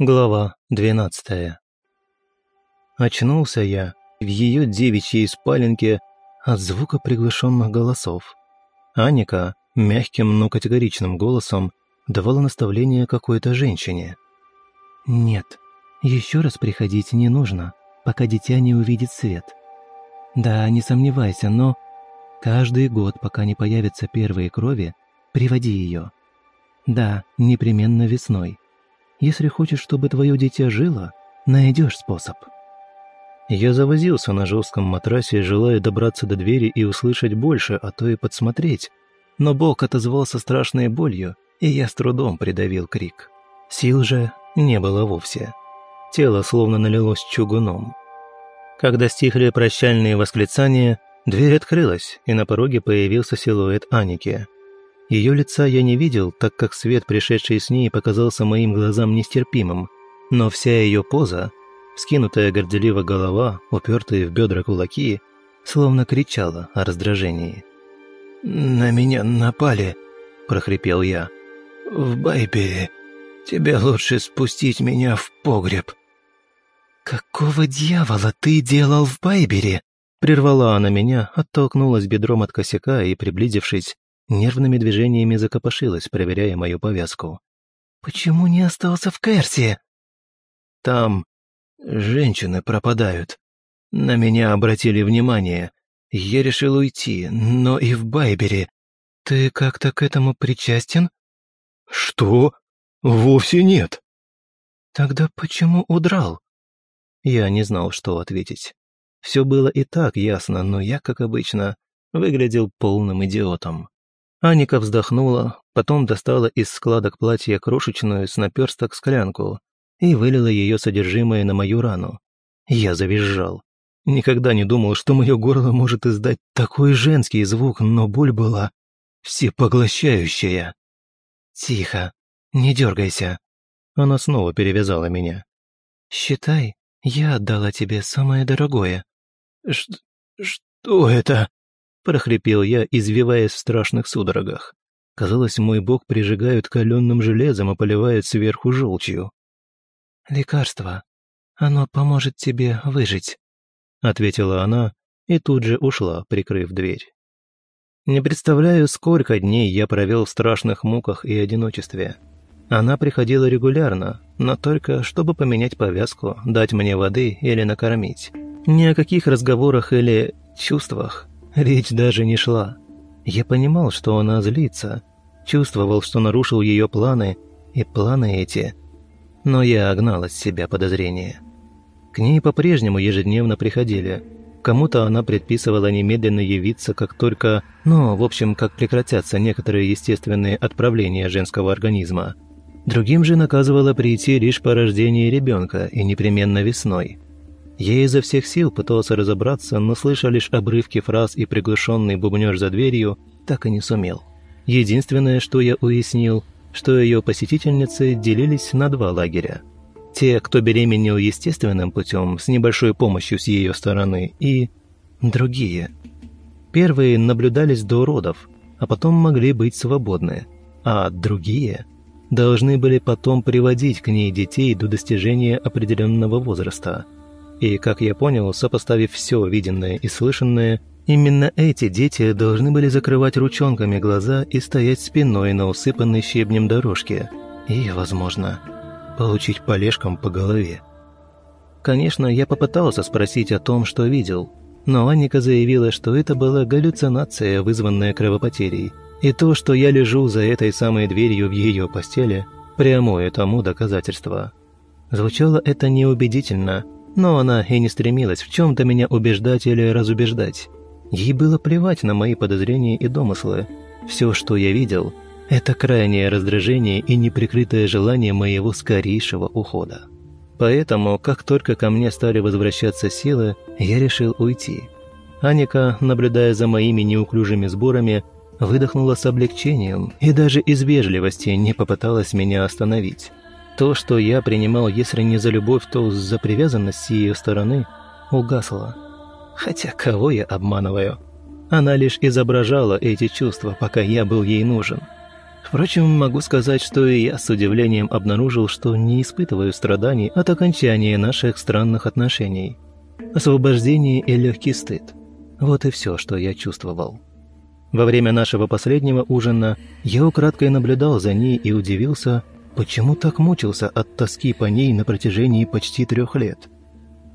Глава двенадцатая. Очнулся я в ее девичьей спаленке от звука приглушенных голосов. Аника мягким, но категоричным голосом давала наставление какой-то женщине. «Нет, еще раз приходить не нужно, пока дитя не увидит свет. Да, не сомневайся, но каждый год, пока не появятся первые крови, приводи ее. Да, непременно весной» Если хочешь, чтобы твое дитя жило, найдешь способ». Я завозился на жестком матрасе, желая добраться до двери и услышать больше, а то и подсмотреть. Но Бог отозвался страшной болью, и я с трудом придавил крик. Сил же не было вовсе. Тело словно налилось чугуном. Когда стихли прощальные восклицания, дверь открылась, и на пороге появился силуэт Аники – ее лица я не видел, так как свет, пришедший с ней, показался моим глазам нестерпимым, но вся ее поза, скинутая горделиво голова, упертые в бедра кулаки, словно кричала о раздражении. «На меня напали», – прохрипел я. «В Байбере. Тебе лучше спустить меня в погреб». «Какого дьявола ты делал в Байбере?» Прервала она меня, оттолкнулась бедром от косяка и, приблизившись, Нервными движениями закопошилась, проверяя мою повязку. «Почему не остался в Керсе?» «Там женщины пропадают. На меня обратили внимание. Я решил уйти, но и в Байбере. Ты как-то к этому причастен?» «Что? Вовсе нет!» «Тогда почему удрал?» Я не знал, что ответить. Все было и так ясно, но я, как обычно, выглядел полным идиотом. Аника вздохнула, потом достала из складок платья крошечную с наперсток склянку и вылила ее содержимое на мою рану. Я завизжал. Никогда не думал, что мое горло может издать такой женский звук, но боль была всепоглощающая. «Тихо, не дергайся». Она снова перевязала меня. «Считай, я отдала тебе самое дорогое». Ш «Что это?» Прохрипел я, извиваясь в страшных судорогах. Казалось, мой бок прижигают каленным железом и поливают сверху желчью. «Лекарство. Оно поможет тебе выжить», — ответила она и тут же ушла, прикрыв дверь. Не представляю, сколько дней я провел в страшных муках и одиночестве. Она приходила регулярно, но только чтобы поменять повязку, дать мне воды или накормить. Ни о каких разговорах или чувствах. Речь даже не шла. Я понимал, что она злится, чувствовал, что нарушил ее планы, и планы эти. Но я огнал от себя подозрения. К ней по-прежнему ежедневно приходили. Кому-то она предписывала немедленно явиться, как только... Ну, в общем, как прекратятся некоторые естественные отправления женского организма. Другим же наказывала прийти лишь по рождении ребенка и непременно весной. Я изо всех сил пытался разобраться, но слыша лишь обрывки фраз и приглушенный бубнёж за дверью, так и не сумел. Единственное, что я уяснил, что ее посетительницы делились на два лагеря. Те, кто беременел естественным путем, с небольшой помощью с ее стороны, и другие. Первые наблюдались до родов, а потом могли быть свободны, а другие должны были потом приводить к ней детей до достижения определенного возраста – и, как я понял, сопоставив все виденное и слышанное, именно эти дети должны были закрывать ручонками глаза и стоять спиной на усыпанной щебнем дорожке. И, возможно, получить полежком по голове. Конечно, я попытался спросить о том, что видел, но Анника заявила, что это была галлюцинация, вызванная кровопотерей, и то, что я лежу за этой самой дверью в ее постели, прямое тому доказательство. Звучало это неубедительно – но она и не стремилась в чем-то меня убеждать или разубеждать. Ей было плевать на мои подозрения и домыслы. Все, что я видел, это крайнее раздражение и неприкрытое желание моего скорейшего ухода. Поэтому, как только ко мне стали возвращаться силы, я решил уйти. Аника, наблюдая за моими неуклюжими сборами, выдохнула с облегчением и даже из вежливости не попыталась меня остановить. То, что я принимал, если не за любовь, то за привязанность с ее стороны, угасло. Хотя кого я обманываю? Она лишь изображала эти чувства, пока я был ей нужен. Впрочем, могу сказать, что и я с удивлением обнаружил, что не испытываю страданий от окончания наших странных отношений. Освобождение и легкий стыд. Вот и все, что я чувствовал. Во время нашего последнего ужина я украдкой наблюдал за ней и удивился, почему так мучился от тоски по ней на протяжении почти трех лет.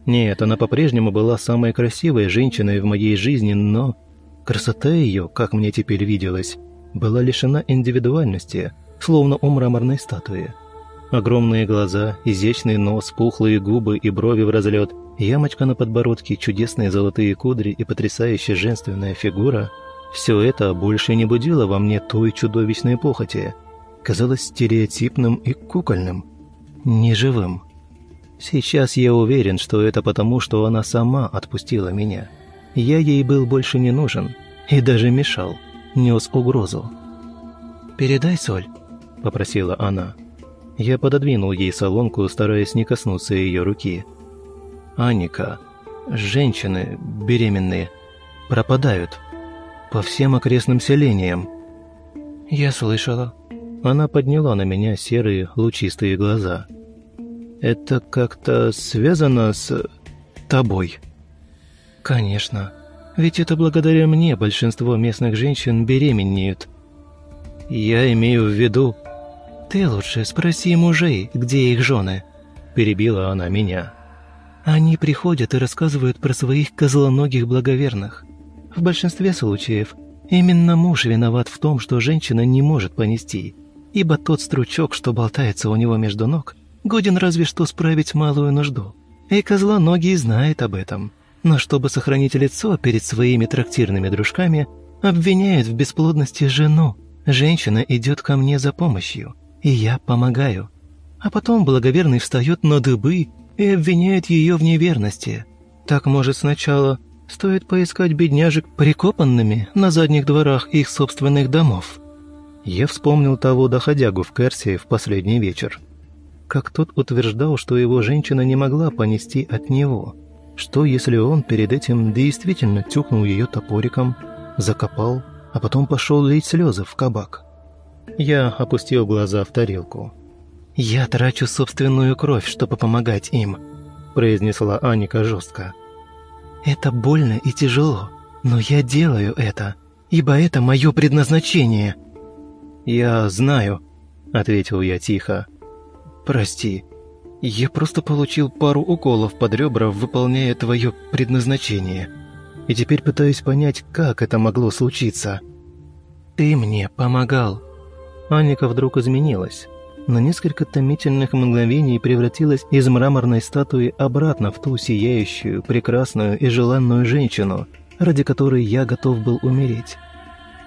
Нет, она по-прежнему была самой красивой женщиной в моей жизни, но красота ее, как мне теперь виделось, была лишена индивидуальности, словно у мраморной статуи. Огромные глаза, изящный нос, пухлые губы и брови в разлет, ямочка на подбородке, чудесные золотые кудри и потрясающая женственная фигура – все это больше не будило во мне той чудовищной похоти. Казалось стереотипным и кукольным, неживым. Сейчас я уверен, что это потому, что она сама отпустила меня. Я ей был больше не нужен и даже мешал – нес угрозу. «Передай соль», — попросила она. Я пододвинул ей солонку, стараясь не коснуться ее руки. «Анника, женщины беременные пропадают по всем окрестным селениям». «Я слышала». Она подняла на меня серые лучистые глаза. «Это как-то связано с тобой?» «Конечно. Ведь это благодаря мне большинство местных женщин беременеют. Я имею в виду... Ты лучше спроси мужей, где их жены. Перебила она меня. Они приходят и рассказывают про своих козлоногих благоверных. В большинстве случаев именно муж виноват в том, что женщина не может понести, ибо тот стручок, что болтается у него между ног, годен разве что справить малую нужду. И козлоногий знает об этом – но чтобы сохранить лицо перед своими трактирными дружками, обвиняют в бесплодности жену. Женщина идет ко мне за помощью, и я помогаю. А потом благоверный встает на дыбы и обвиняет ее в неверности. Так, может, сначала стоит поискать бедняжек прикопанными на задних дворах их собственных домов? Я вспомнил того доходягу в Керсии в последний вечер. Как тот утверждал, что его женщина не могла понести от него – что, если он перед этим действительно тюкнул ее топориком, закопал, а потом пошел лить слезы в кабак? Я опустил глаза в тарелку. «Я трачу собственную кровь, чтобы помогать им», – произнесла Аника жестко. «Это больно и тяжело, но я делаю это, ибо это мое предназначение». «Я знаю», – ответил я тихо. «Прости, я просто получил пару уколов под ребра, выполняя твое предназначение. И теперь пытаюсь понять, как это могло случиться. Ты мне помогал. Аника вдруг изменилась. На несколько томительных мгновений превратилась из мраморной статуи обратно в ту сияющую, прекрасную и желанную женщину, ради которой я готов был умереть.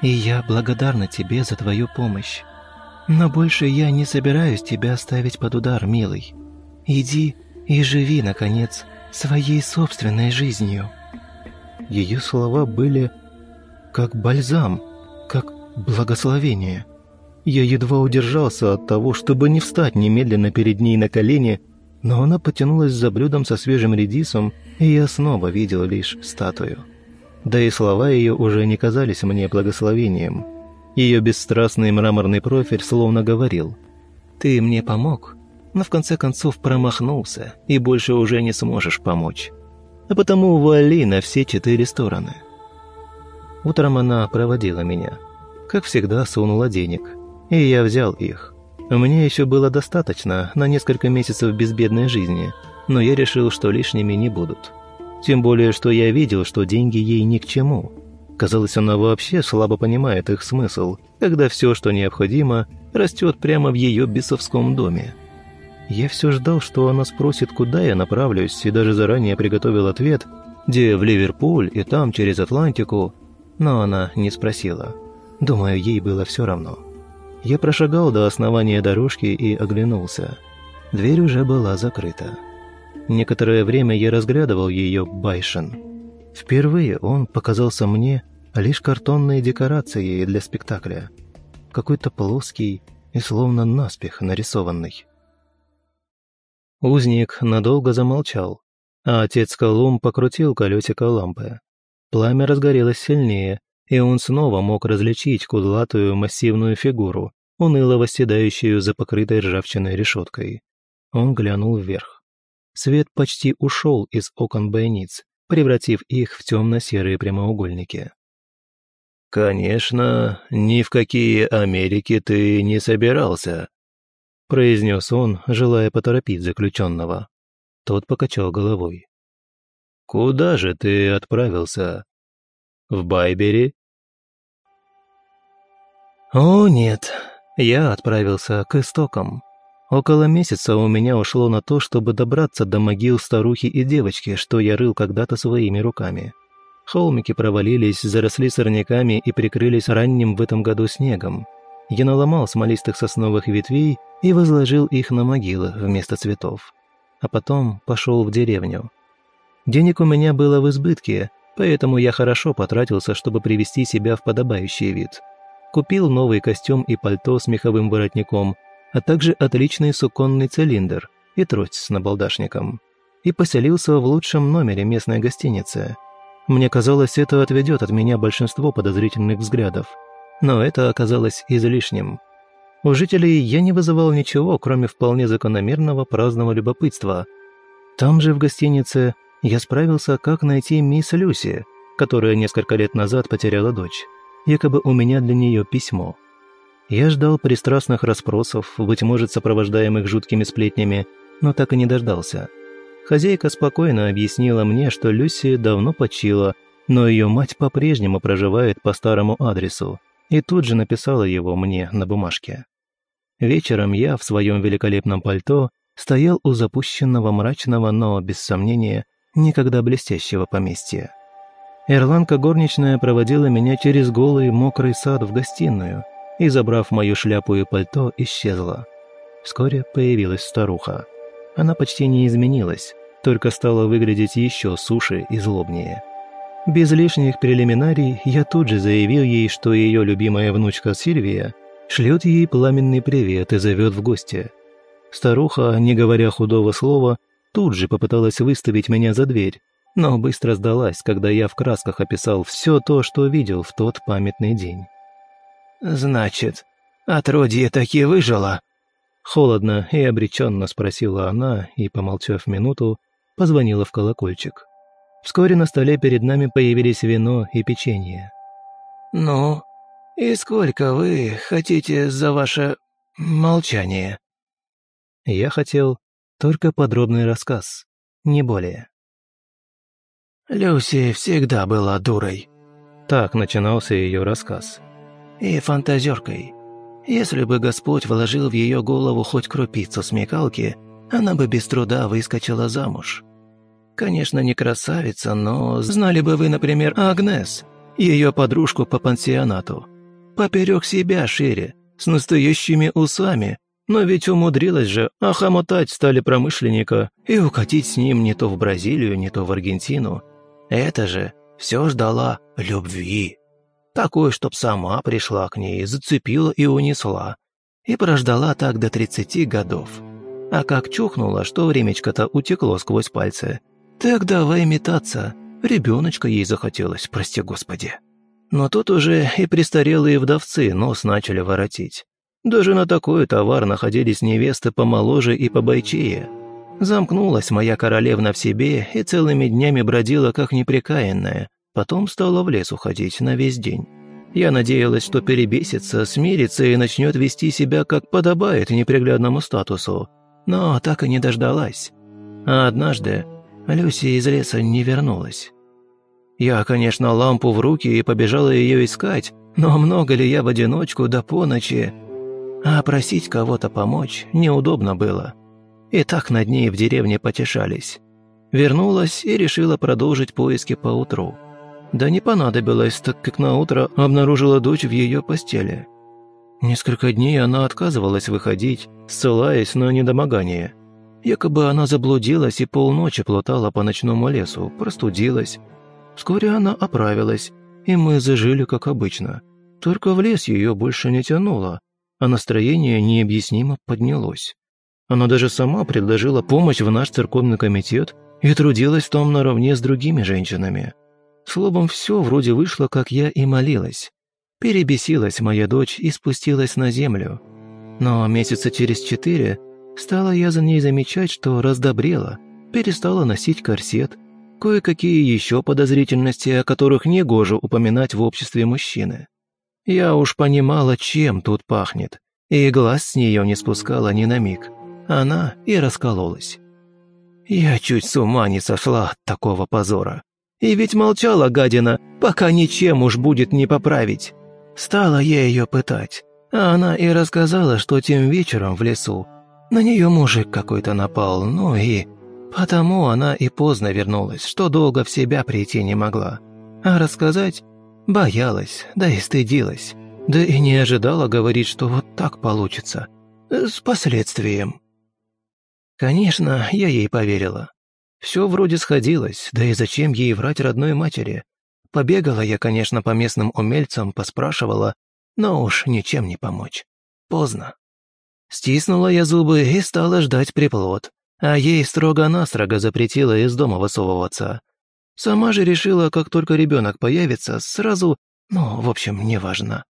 И я благодарна тебе за твою помощь. Но больше я не собираюсь тебя оставить под удар, милый. Иди и живи, наконец, своей собственной жизнью». Ее слова были как бальзам, как благословение. Я едва удержался от того, чтобы не встать немедленно перед ней на колени, но она потянулась за блюдом со свежим редисом, и я снова видел лишь статую. Да и слова ее уже не казались мне благословением. Ее бесстрастный мраморный профиль словно говорил «Ты мне помог, но в конце концов промахнулся и больше уже не сможешь помочь. А потому вали на все четыре стороны. Утром она проводила меня. Как всегда, сунула денег. И я взял их. Мне еще было достаточно на несколько месяцев безбедной жизни, но я решил, что лишними не будут. Тем более, что я видел, что деньги ей ни к чему. Казалось, она вообще слабо понимает их смысл, когда все, что необходимо, растет прямо в ее бесовском доме. Я все ждал, что она спросит, куда я направлюсь, и даже заранее приготовил ответ, где в Ливерпуль и там через Атлантику, но она не спросила. Думаю, ей было все равно. Я прошагал до основания дорожки и оглянулся. Дверь уже была закрыта. Некоторое время я разглядывал ее Байшен. Впервые он показался мне лишь картонной декорацией для спектакля. Какой-то плоский и словно наспех нарисованный. Узник надолго замолчал, а отец Колум покрутил колесико лампы. Пламя разгорелось сильнее, и он снова мог различить кудлатую массивную фигуру, уныло восседающую за покрытой ржавчиной решеткой. Он глянул вверх. Свет почти ушел из окон бойниц, превратив их в темно-серые прямоугольники. «Конечно, ни в какие Америки ты не собирался», произнес он, желая поторопить заключенного. Тот покачал головой. «Куда же ты отправился? В Байбери?» «О, нет, я отправился к истокам. Около месяца у меня ушло на то, чтобы добраться до могил старухи и девочки, что я рыл когда-то своими руками. Холмики провалились, заросли сорняками и прикрылись ранним в этом году снегом. Я наломал смолистых сосновых ветвей и возложил их на могилы вместо цветов. А потом пошел в деревню. Денег у меня было в избытке, поэтому я хорошо потратился, чтобы привести себя в подобающий вид. Купил новый костюм и пальто с меховым воротником, а также отличный суконный цилиндр и трость с набалдашником. И поселился в лучшем номере местной гостиницы – мне казалось, это отведет от меня большинство подозрительных взглядов. Но это оказалось излишним. У жителей я не вызывал ничего, кроме вполне закономерного праздного любопытства. Там же, в гостинице, я справился, как найти мисс Люси, которая несколько лет назад потеряла дочь. Якобы у меня для нее письмо. Я ждал пристрастных расспросов, быть может, сопровождаемых жуткими сплетнями, но так и не дождался. Хозяйка спокойно объяснила мне, что Люси давно почила, но ее мать по-прежнему проживает по старому адресу, и тут же написала его мне на бумажке. Вечером я в своем великолепном пальто стоял у запущенного мрачного, но, без сомнения, никогда блестящего поместья. Эрланка горничная проводила меня через голый мокрый сад в гостиную и, забрав мою шляпу и пальто, исчезла. Вскоре появилась старуха. Она почти не изменилась, только стала выглядеть еще суше и злобнее. Без лишних прелиминарий я тут же заявил ей, что ее любимая внучка Сильвия шлет ей пламенный привет и зовет в гости. Старуха, не говоря худого слова, тут же попыталась выставить меня за дверь, но быстро сдалась, когда я в красках описал все то, что видел в тот памятный день. «Значит, отродье таки выжило?» Холодно и обреченно спросила она и, помолчав минуту, позвонила в колокольчик. Вскоре на столе перед нами появились вино и печенье. «Ну, и сколько вы хотите за ваше молчание?» Я хотел только подробный рассказ, не более. «Люси всегда была дурой», — так начинался ее рассказ. «И фантазеркой. Если бы Господь вложил в ее голову хоть крупицу смекалки, она бы без труда выскочила замуж. Конечно, не красавица, но знали бы вы, например, Агнес, ее подружку по пансионату. Поперек себя шире, с настоящими усами, но ведь умудрилась же охомотать стали промышленника и укатить с ним не то в Бразилию, не то в Аргентину. Это же все ждала любви. Такой, чтоб сама пришла к ней, зацепила и унесла. И прождала так до 30 годов. А как чухнула, что времечко-то утекло сквозь пальцы. Так давай метаться. Ребеночка ей захотелось, прости господи. Но тут уже и престарелые вдовцы нос начали воротить. Даже на такой товар находились невесты помоложе и побойчее. Замкнулась моя королевна в себе и целыми днями бродила как непрекаянная, Потом стала в лес уходить на весь день. Я надеялась, что перебесится, смирится и начнет вести себя, как подобает неприглядному статусу. Но так и не дождалась. А однажды Люси из леса не вернулась. Я, конечно, лампу в руки и побежала ее искать, но много ли я в одиночку до полночи? А просить кого-то помочь неудобно было. И так над ней в деревне потешались. Вернулась и решила продолжить поиски поутру. Да не понадобилось, так как на утро обнаружила дочь в ее постели. Несколько дней она отказывалась выходить, ссылаясь на недомогание. Якобы она заблудилась и полночи плутала по ночному лесу, простудилась. Вскоре она оправилась, и мы зажили как обычно. Только в лес ее больше не тянуло, а настроение необъяснимо поднялось. Она даже сама предложила помощь в наш церковный комитет и трудилась там наравне с другими женщинами. Словом, все вроде вышло, как я и молилась. Перебесилась моя дочь и спустилась на землю. Но месяца через четыре стала я за ней замечать, что раздобрела, перестала носить корсет, кое-какие еще подозрительности, о которых не гоже упоминать в обществе мужчины. Я уж понимала, чем тут пахнет, и глаз с нее не спускала ни на миг. Она и раскололась. Я чуть с ума не сошла от такого позора. И ведь молчала гадина, пока ничем уж будет не поправить. Стала я ее пытать, а она и рассказала, что тем вечером в лесу на нее мужик какой-то напал, ну и... Потому она и поздно вернулась, что долго в себя прийти не могла. А рассказать боялась, да и стыдилась. Да и не ожидала говорить, что вот так получится. С последствием. Конечно, я ей поверила. Все вроде сходилось, да и зачем ей врать родной матери? Побегала я, конечно, по местным умельцам, поспрашивала, но уж ничем не помочь. Поздно. Стиснула я зубы и стала ждать приплод, а ей строго-настрого запретила из дома высовываться. Сама же решила, как только ребенок появится, сразу, ну, в общем, неважно.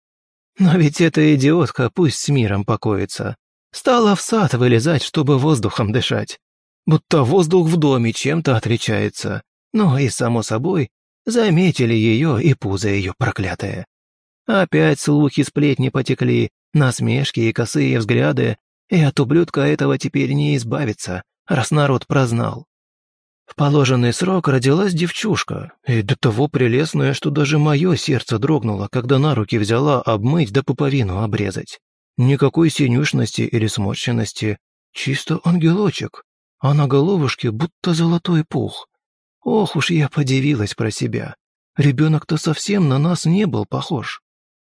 Но ведь эта идиотка пусть с миром покоится. Стала в сад вылезать, чтобы воздухом дышать. Будто воздух в доме чем-то отличается. Ну и, само собой, заметили ее и пузо ее проклятое. Опять слухи сплетни потекли, насмешки и косые взгляды, и от ублюдка этого теперь не избавиться, раз народ прознал. В положенный срок родилась девчушка, и до того прелестная, что даже мое сердце дрогнуло, когда на руки взяла обмыть да пуповину обрезать. Никакой синюшности или сморщенности, чисто ангелочек, а на головушке будто золотой пух. Ох уж я подивилась про себя. Ребенок-то совсем на нас не был похож.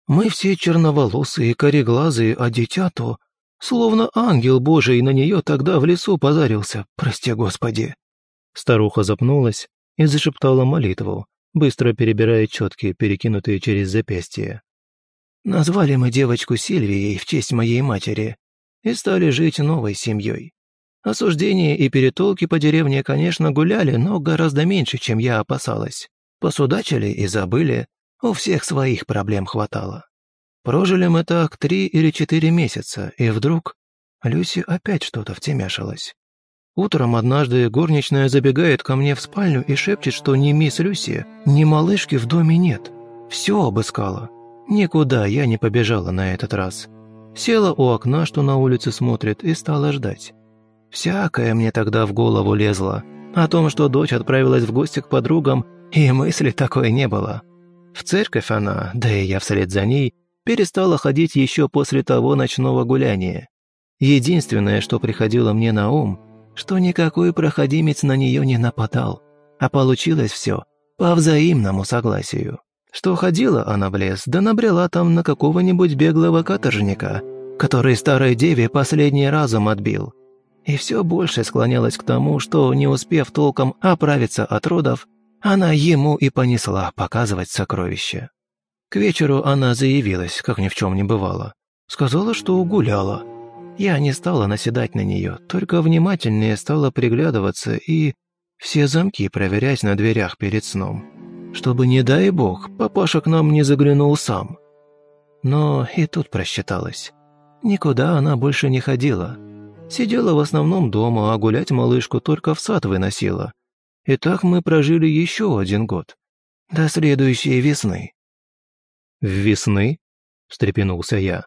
Мы все черноволосые, кореглазые, а дитя-то, словно ангел божий на нее тогда в лесу позарился, прости господи. Старуха запнулась и зашептала молитву, быстро перебирая четки, перекинутые через запястье. Назвали мы девочку Сильвией в честь моей матери и стали жить новой семьей. Осуждения и перетолки по деревне, конечно, гуляли, но гораздо меньше, чем я опасалась. Посудачили и забыли, у всех своих проблем хватало. Прожили мы так три или четыре месяца, и вдруг Люси опять что-то втемяшилась. Утром однажды горничная забегает ко мне в спальню и шепчет, что ни мисс Люси, ни малышки в доме нет. Все обыскала. Никуда я не побежала на этот раз. Села у окна, что на улице смотрит, и стала ждать. Всякое мне тогда в голову лезло. О том, что дочь отправилась в гости к подругам, и мысли такой не было. В церковь она, да и я вслед за ней, перестала ходить еще после того ночного гуляния. Единственное, что приходило мне на ум, что никакой проходимец на нее не нападал, а получилось все по взаимному согласию. Что ходила она в лес, да набрела там на какого-нибудь беглого каторжника, который старой деве последний разум отбил. И все больше склонялась к тому, что, не успев толком оправиться от родов, она ему и понесла показывать сокровища. К вечеру она заявилась, как ни в чем не бывало. Сказала, что гуляла. Я не стала наседать на нее, только внимательнее стала приглядываться и все замки проверять на дверях перед сном. Чтобы, не дай бог, папаша к нам не заглянул сам. Но и тут просчиталась. Никуда она больше не ходила. Сидела в основном дома, а гулять малышку только в сад выносила – и так мы прожили еще один год. До следующей весны». «В весны?» – встрепенулся я.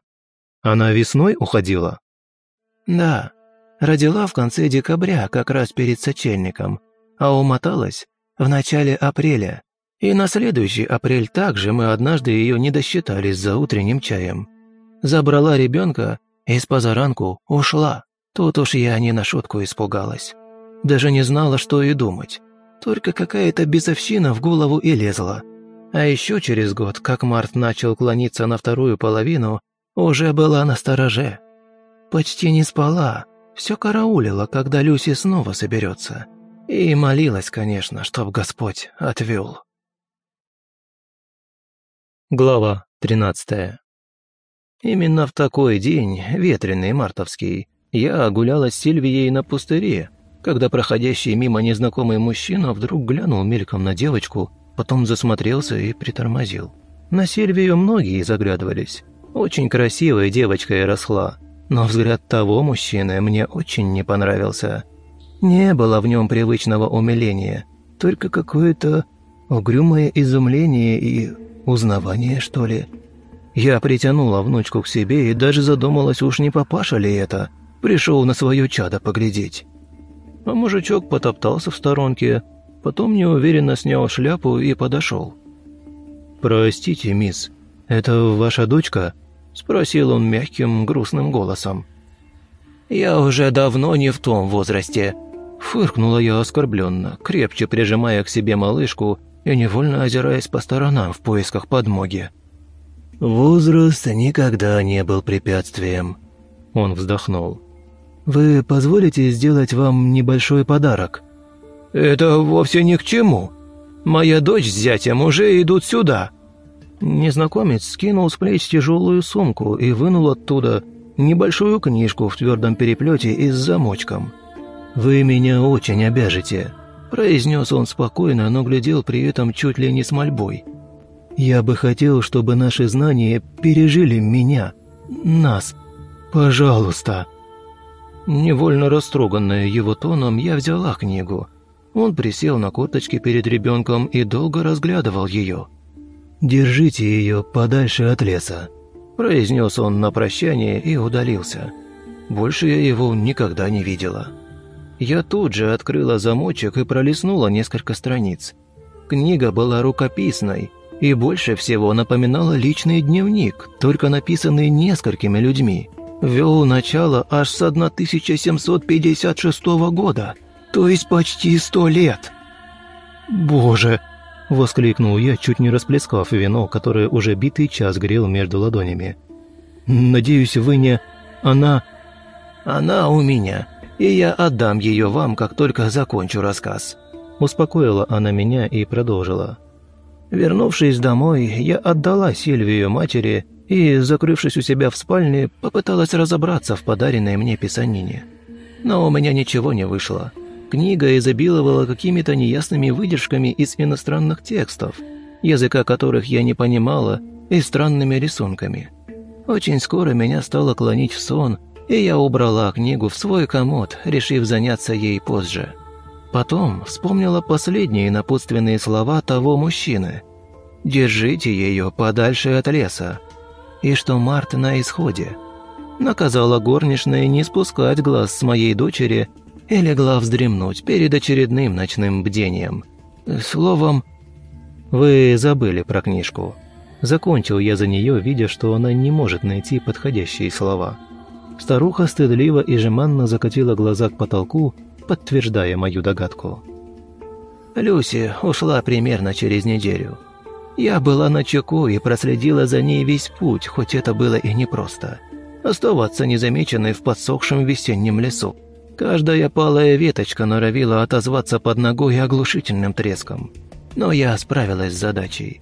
«Она весной уходила?» «Да. Родила в конце декабря, как раз перед сочельником, а умоталась в начале апреля. И на следующий апрель также мы однажды ее не досчитались за утренним чаем. Забрала ребенка и с позаранку ушла. Тут уж я не на шутку испугалась. Даже не знала, что и думать. Только какая-то безовщина в голову и лезла. А еще через год, как Март начал клониться на вторую половину, уже была на стороже. Почти не спала, все караулила, когда Люси снова соберется. И молилась, конечно, чтоб Господь отвел. Глава 13 Именно в такой день, ветреный мартовский, я гуляла с Сильвией на пустыре, когда проходящий мимо незнакомый мужчина вдруг глянул мельком на девочку, потом засмотрелся и притормозил. На Сильвию многие заглядывались. Очень красивая девочка и росла, но взгляд того мужчины мне очень не понравился. Не было в нем привычного умиления, только какое-то угрюмое изумление и узнавание, что ли. Я притянула внучку к себе и даже задумалась, уж не папаша ли это, пришел на свое чадо поглядеть. А мужичок потоптался в сторонке, потом неуверенно снял шляпу и подошел. «Простите, мисс, это ваша дочка?» – спросил он мягким, грустным голосом. «Я уже давно не в том возрасте», – фыркнула я оскорбленно, крепче прижимая к себе малышку и невольно озираясь по сторонам в поисках подмоги. «Возраст никогда не был препятствием», – он вздохнул. «Вы позволите сделать вам небольшой подарок?» «Это вовсе ни к чему», Моя дочь с зятем уже идут сюда». Незнакомец скинул с плеч тяжелую сумку и вынул оттуда небольшую книжку в твердом переплете и с замочком. «Вы меня очень обяжете», – произнес он спокойно, но глядел при этом чуть ли не с мольбой. «Я бы хотел, чтобы наши знания пережили меня, нас. Пожалуйста». Невольно растроганная его тоном, я взяла книгу – он присел на корточки перед ребенком и долго разглядывал ее. «Держите ее подальше от леса», – произнес он на прощание и удалился. Больше я его никогда не видела. Я тут же открыла замочек и пролистнула несколько страниц. Книга была рукописной и больше всего напоминала личный дневник, только написанный несколькими людьми. Вел начало аж с 1756 года – то есть почти сто лет. Боже! Воскликнул я, чуть не расплескав вино, которое уже битый час грел между ладонями. «Надеюсь, вы не... Она...» «Она у меня, и я отдам ее вам, как только закончу рассказ». Успокоила она меня и продолжила. Вернувшись домой, я отдала Сильвию матери и, закрывшись у себя в спальне, попыталась разобраться в подаренной мне писанине. Но у меня ничего не вышло. Книга изобиловала какими-то неясными выдержками из иностранных текстов, языка которых я не понимала, и странными рисунками. Очень скоро меня стало клонить в сон, и я убрала книгу в свой комод, решив заняться ей позже. Потом вспомнила последние напутственные слова того мужчины. «Держите ее подальше от леса», и что март на исходе. Наказала горничная не спускать глаз с моей дочери и легла вздремнуть перед очередным ночным бдением. Словом, вы забыли про книжку. Закончил я за нее, видя, что она не может найти подходящие слова. Старуха стыдливо и жеманно закатила глаза к потолку, подтверждая мою догадку. Люси ушла примерно через неделю. Я была на чеку и проследила за ней весь путь, хоть это было и непросто. Оставаться незамеченной в подсохшем весеннем лесу. Каждая палая веточка норовила отозваться под ногой оглушительным треском. Но я справилась с задачей.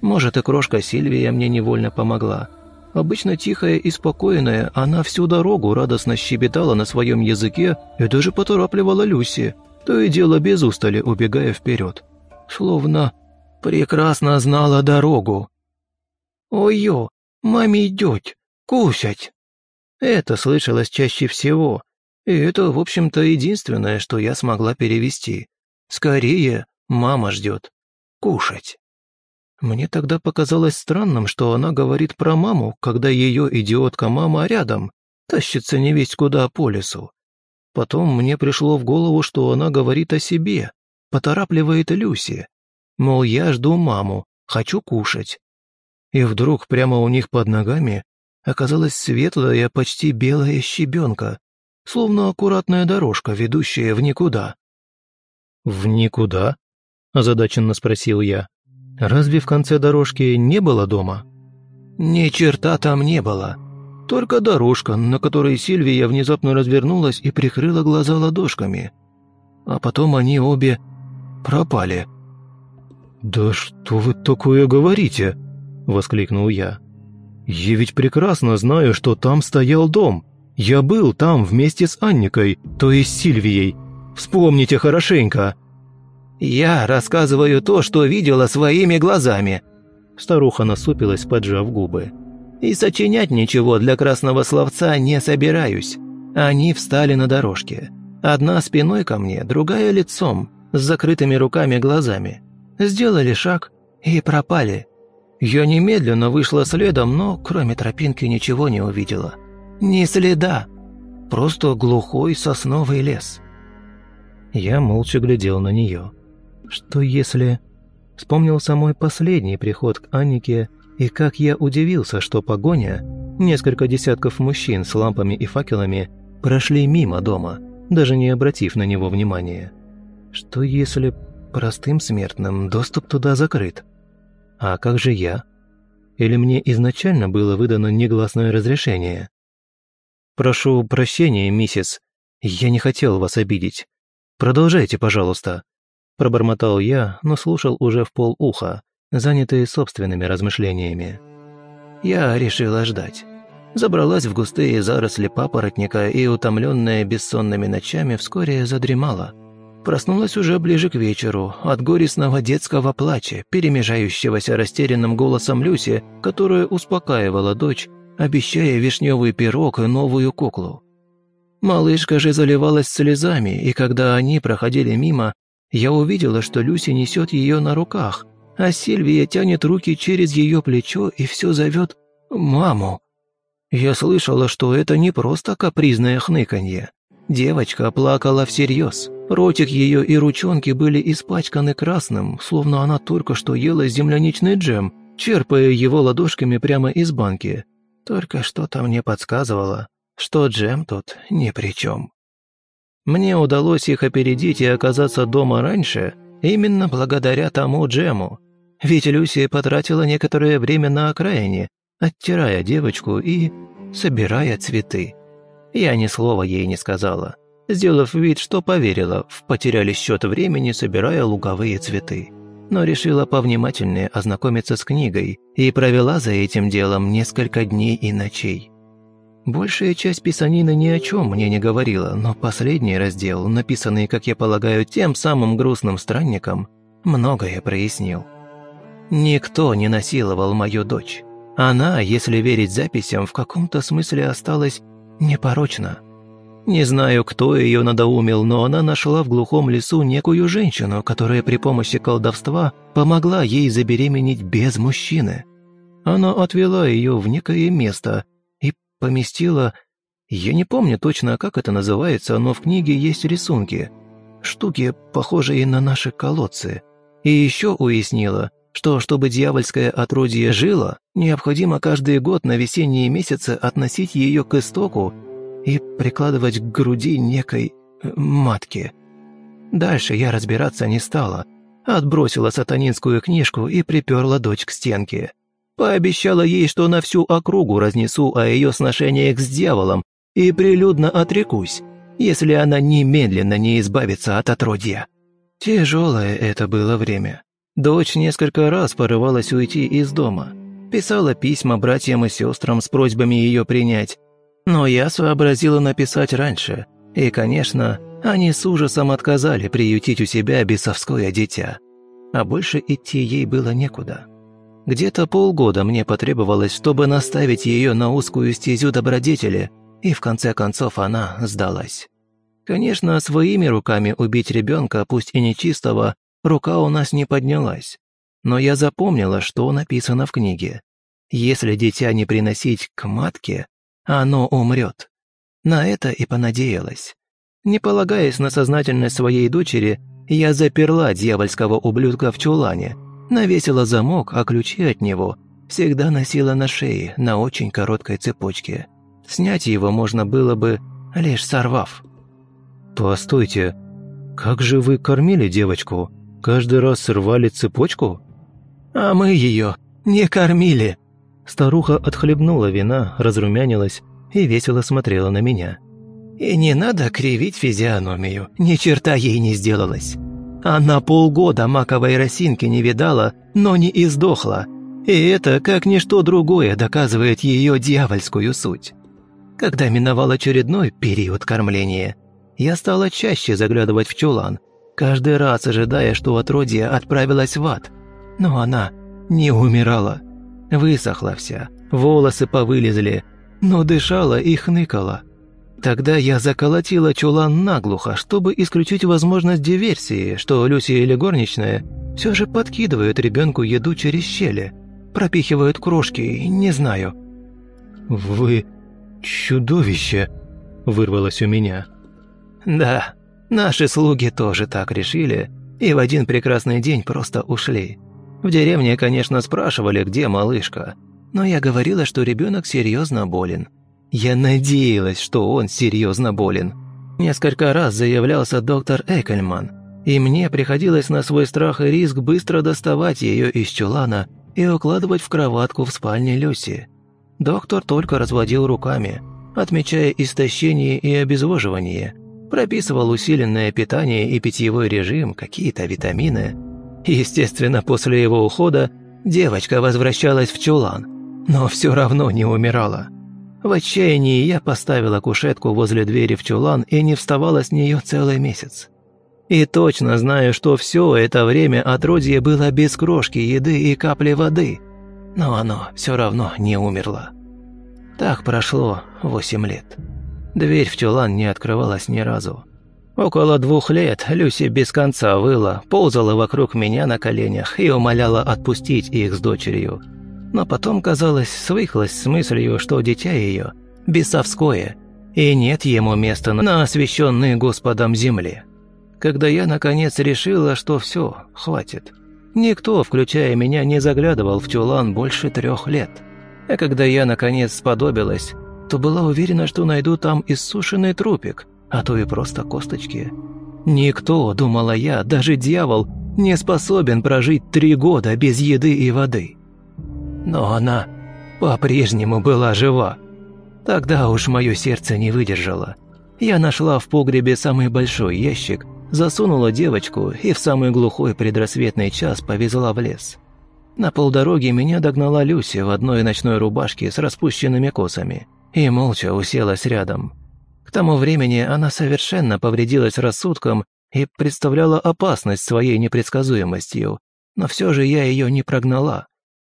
Может, и крошка Сильвия мне невольно помогла. Обычно тихая и спокойная, она всю дорогу радостно щебетала на своем языке и даже поторапливала Люси, то и дело без устали, убегая вперед. Словно прекрасно знала дорогу. «Ой-ё, маме идёть, кусять!» Это слышалось чаще всего, и это, в общем-то, единственное, что я смогла перевести. Скорее, мама ждет. Кушать. Мне тогда показалось странным, что она говорит про маму, когда ее идиотка-мама рядом, тащится не весть куда по лесу. Потом мне пришло в голову, что она говорит о себе, поторапливает Люси. Мол, я жду маму, хочу кушать. И вдруг прямо у них под ногами оказалась светлая, почти белая щебенка, словно аккуратная дорожка, ведущая в никуда. «В никуда?» – озадаченно спросил я. «Разве в конце дорожки не было дома?» «Ни черта там не было. Только дорожка, на которой Сильвия внезапно развернулась и прикрыла глаза ладошками. А потом они обе пропали». «Да что вы такое говорите?» – воскликнул я. «Я ведь прекрасно знаю, что там стоял дом. Я был там вместе с Анникой, то есть Сильвией. Вспомните хорошенько». «Я рассказываю то, что видела своими глазами. Старуха насупилась, поджав губы. «И сочинять ничего для красного словца не собираюсь. Они встали на дорожке. Одна спиной ко мне, другая лицом, с закрытыми руками глазами. Сделали шаг и пропали. Я немедленно вышла следом, но кроме тропинки ничего не увидела. Ни следа. Просто глухой сосновый лес. Я молча глядел на нее. Что если... Вспомнился мой последний приход к Аннике, и как я удивился, что погоня, несколько десятков мужчин с лампами и факелами, прошли мимо дома, даже не обратив на него внимания. Что если простым смертным доступ туда закрыт? А как же я? Или мне изначально было выдано негласное разрешение? «Прошу прощения, миссис. Я не хотел вас обидеть. Продолжайте, пожалуйста», Пробормотал я, но слушал уже в полуха, занятый собственными размышлениями. Я решила ждать. Забралась в густые заросли папоротника и, утомленная бессонными ночами, вскоре задремала. Проснулась уже ближе к вечеру от горестного детского плача, перемежающегося растерянным голосом Люси, которая успокаивала дочь, обещая вишневый пирог и новую куклу. Малышка же заливалась слезами, и когда они проходили мимо, я увидела, что Люси несет ее на руках, а Сильвия тянет руки через ее плечо и все зовет «маму». Я слышала, что это не просто капризное хныканье. Девочка плакала всерьез. Ротик ее и ручонки были испачканы красным, словно она только что ела земляничный джем, черпая его ладошками прямо из банки. Только что-то мне подсказывало, что джем тут ни при чем. Мне удалось их опередить и оказаться дома раньше именно благодаря тому джему. Ведь Люси потратила некоторое время на окраине, оттирая девочку и собирая цветы. Я ни слова ей не сказала, сделав вид, что поверила в потеряли счет времени, собирая луговые цветы. Но решила повнимательнее ознакомиться с книгой и провела за этим делом несколько дней и ночей. Большая часть писанины ни о чем мне не говорила, но последний раздел, написанный, как я полагаю, тем самым грустным странником, многое прояснил. Никто не насиловал мою дочь. Она, если верить записям, в каком-то смысле осталась непорочна. Не знаю, кто ее надоумил, но она нашла в глухом лесу некую женщину, которая при помощи колдовства помогла ей забеременеть без мужчины. Она отвела ее в некое место – поместила... Я не помню точно, как это называется, но в книге есть рисунки. Штуки, похожие на наши колодцы. И еще уяснила, что чтобы дьявольское отродье жило, необходимо каждый год на весенние месяцы относить ее к истоку и прикладывать к груди некой э, матки. Дальше я разбираться не стала, отбросила сатанинскую книжку и приперла дочь к стенке. Пообещала ей, что на всю округу разнесу о ее сношениях с дьяволом и прилюдно отрекусь, если она немедленно не избавится от отродья. Тяжелое это было время. Дочь несколько раз порывалась уйти из дома. Писала письма братьям и сестрам с просьбами ее принять. Но я сообразила написать раньше. И, конечно, они с ужасом отказали приютить у себя бесовское дитя. А больше идти ей было некуда. Где-то полгода мне потребовалось, чтобы наставить ее на узкую стезю добродетели, и в конце концов она сдалась. Конечно, своими руками убить ребенка, пусть и нечистого, рука у нас не поднялась. Но я запомнила, что написано в книге. Если дитя не приносить к матке, оно умрет. На это и понадеялась. Не полагаясь на сознательность своей дочери, я заперла дьявольского ублюдка в чулане – навесила замок, а ключи от него всегда носила на шее на очень короткой цепочке. Снять его можно было бы, лишь сорвав. «Постойте, как же вы кормили девочку? Каждый раз срывали цепочку?» «А мы ее не кормили!» Старуха отхлебнула вина, разрумянилась и весело смотрела на меня. «И не надо кривить физиономию, ни черта ей не сделалось. Она полгода маковой росинки не видала, но не издохла. И это, как ничто другое, доказывает ее дьявольскую суть. Когда миновал очередной период кормления, я стала чаще заглядывать в чулан, каждый раз ожидая, что отродье отправилась в ад. Но она не умирала. Высохла вся, волосы повылезли, но дышала и хныкала. Тогда я заколотила чулан наглухо, чтобы исключить возможность диверсии, что Люси или горничная все же подкидывают ребенку еду через щели, пропихивают крошки, не знаю. «Вы чудовище!» – вырвалось у меня. «Да, наши слуги тоже так решили, и в один прекрасный день просто ушли. В деревне, конечно, спрашивали, где малышка, но я говорила, что ребенок серьезно болен. Я надеялась, что он серьезно болен. Несколько раз заявлялся доктор Экельман, и мне приходилось на свой страх и риск быстро доставать ее из чулана и укладывать в кроватку в спальне Люси. Доктор только разводил руками, отмечая истощение и обезвоживание, прописывал усиленное питание и питьевой режим, какие-то витамины. Естественно, после его ухода девочка возвращалась в чулан, но все равно не умирала. В отчаянии я поставила кушетку возле двери в чулан и не вставала с нее целый месяц. И точно знаю, что все это время отродье было без крошки еды и капли воды, но оно все равно не умерло. Так прошло восемь лет. Дверь в чулан не открывалась ни разу. Около двух лет Люси без конца выла, ползала вокруг меня на коленях и умоляла отпустить их с дочерью – но потом, казалось, свыклась с мыслью, что дитя ее бесовское, и нет ему места на освященной Господом земле. Когда я, наконец, решила, что все, хватит. Никто, включая меня, не заглядывал в чулан больше трех лет. А когда я, наконец, сподобилась, то была уверена, что найду там иссушенный трупик, а то и просто косточки. Никто, думала я, даже дьявол, не способен прожить три года без еды и воды но она по-прежнему была жива. Тогда уж мое сердце не выдержало. Я нашла в погребе самый большой ящик, засунула девочку и в самый глухой предрассветный час повезла в лес. На полдороги меня догнала Люси в одной ночной рубашке с распущенными косами и молча уселась рядом. К тому времени она совершенно повредилась рассудком и представляла опасность своей непредсказуемостью, но все же я ее не прогнала,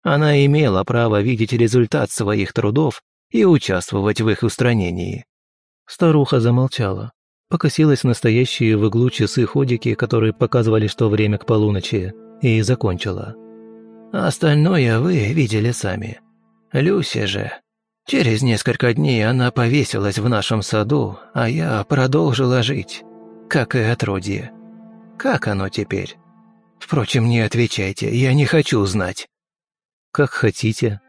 она имела право видеть результат своих трудов и участвовать в их устранении. Старуха замолчала, покосилась настоящие в углу часы-ходики, которые показывали, что время к полуночи, и закончила. «Остальное вы видели сами. Люся же. Через несколько дней она повесилась в нашем саду, а я продолжила жить, как и отродье. Как оно теперь? Впрочем, не отвечайте, я не хочу знать». «Как хотите».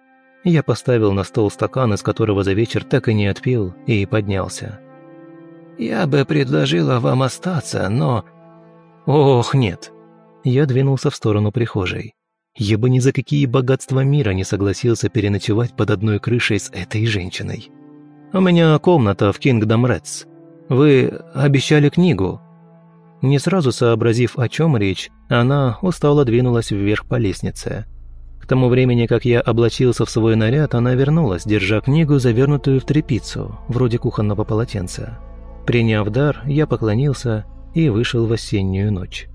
Я поставил на стол стакан, из которого за вечер так и не отпил, и поднялся. «Я бы предложила вам остаться, но...» «Ох, нет». Я двинулся в сторону прихожей. Я бы ни за какие богатства мира не согласился переночевать под одной крышей с этой женщиной. «У меня комната в Кингдом Редс. Вы обещали книгу». Не сразу сообразив, о чем речь, она устало двинулась вверх по лестнице. К тому времени, как я облачился в свой наряд, она вернулась, держа книгу, завернутую в тряпицу, вроде кухонного полотенца. Приняв дар, я поклонился и вышел в осеннюю ночь.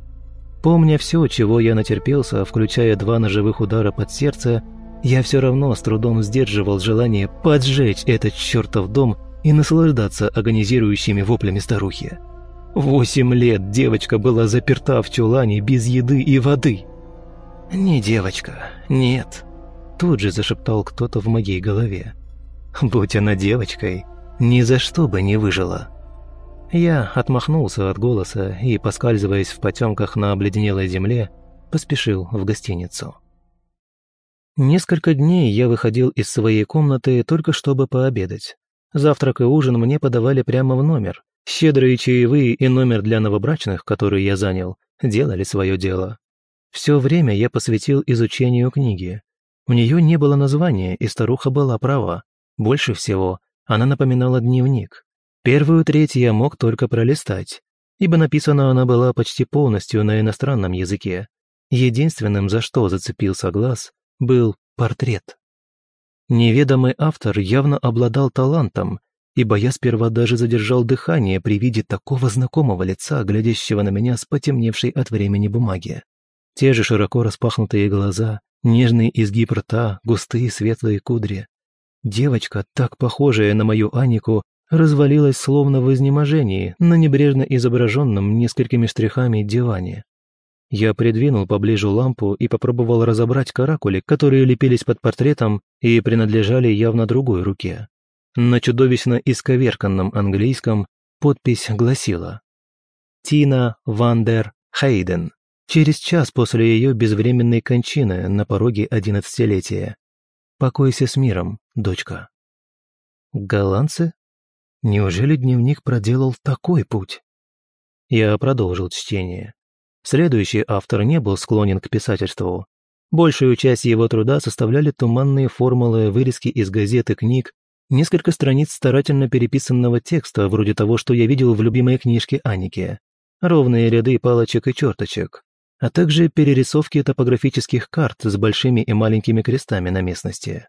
Помня все, чего я натерпелся, включая два ножевых удара под сердце, я все равно с трудом сдерживал желание поджечь этот чертов дом и наслаждаться агонизирующими воплями старухи. Восемь лет девочка была заперта в чулане без еды и воды. «Не девочка, нет», – тут же зашептал кто-то в моей голове. «Будь она девочкой, ни за что бы не выжила». Я отмахнулся от голоса и, поскальзываясь в потемках на обледенелой земле, поспешил в гостиницу. Несколько дней я выходил из своей комнаты только чтобы пообедать. Завтрак и ужин мне подавали прямо в номер. Щедрые чаевые и номер для новобрачных, который я занял, делали свое дело. Все время я посвятил изучению книги. У нее не было названия, и старуха была права. Больше всего она напоминала дневник. Первую треть я мог только пролистать, ибо написана она была почти полностью на иностранном языке. Единственным, за что зацепился глаз, был портрет. Неведомый автор явно обладал талантом, ибо я сперва даже задержал дыхание при виде такого знакомого лица, глядящего на меня с потемневшей от времени бумаги. Те же широко распахнутые глаза, Нежный изгиб рта, густые светлые кудри. Девочка, так похожая на мою Анику, развалилась словно в изнеможении на небрежно изображенном несколькими штрихами диване. Я придвинул поближе лампу и попробовал разобрать каракули, которые лепились под портретом и принадлежали явно другой руке. На чудовищно исковерканном английском подпись гласила «Тина Вандер Хейден. Через час после ее безвременной кончины на пороге одиннадцатилетия. Покойся с миром, дочка». Голландцы? Неужели дневник проделал такой путь? Я продолжил чтение. Следующий автор не был склонен к писательству. Большую часть его труда составляли туманные формулы, вырезки из газет и книг, несколько страниц старательно переписанного текста, вроде того, что я видел в любимой книжке Аники, ровные ряды палочек и черточек, а также перерисовки топографических карт с большими и маленькими крестами на местности.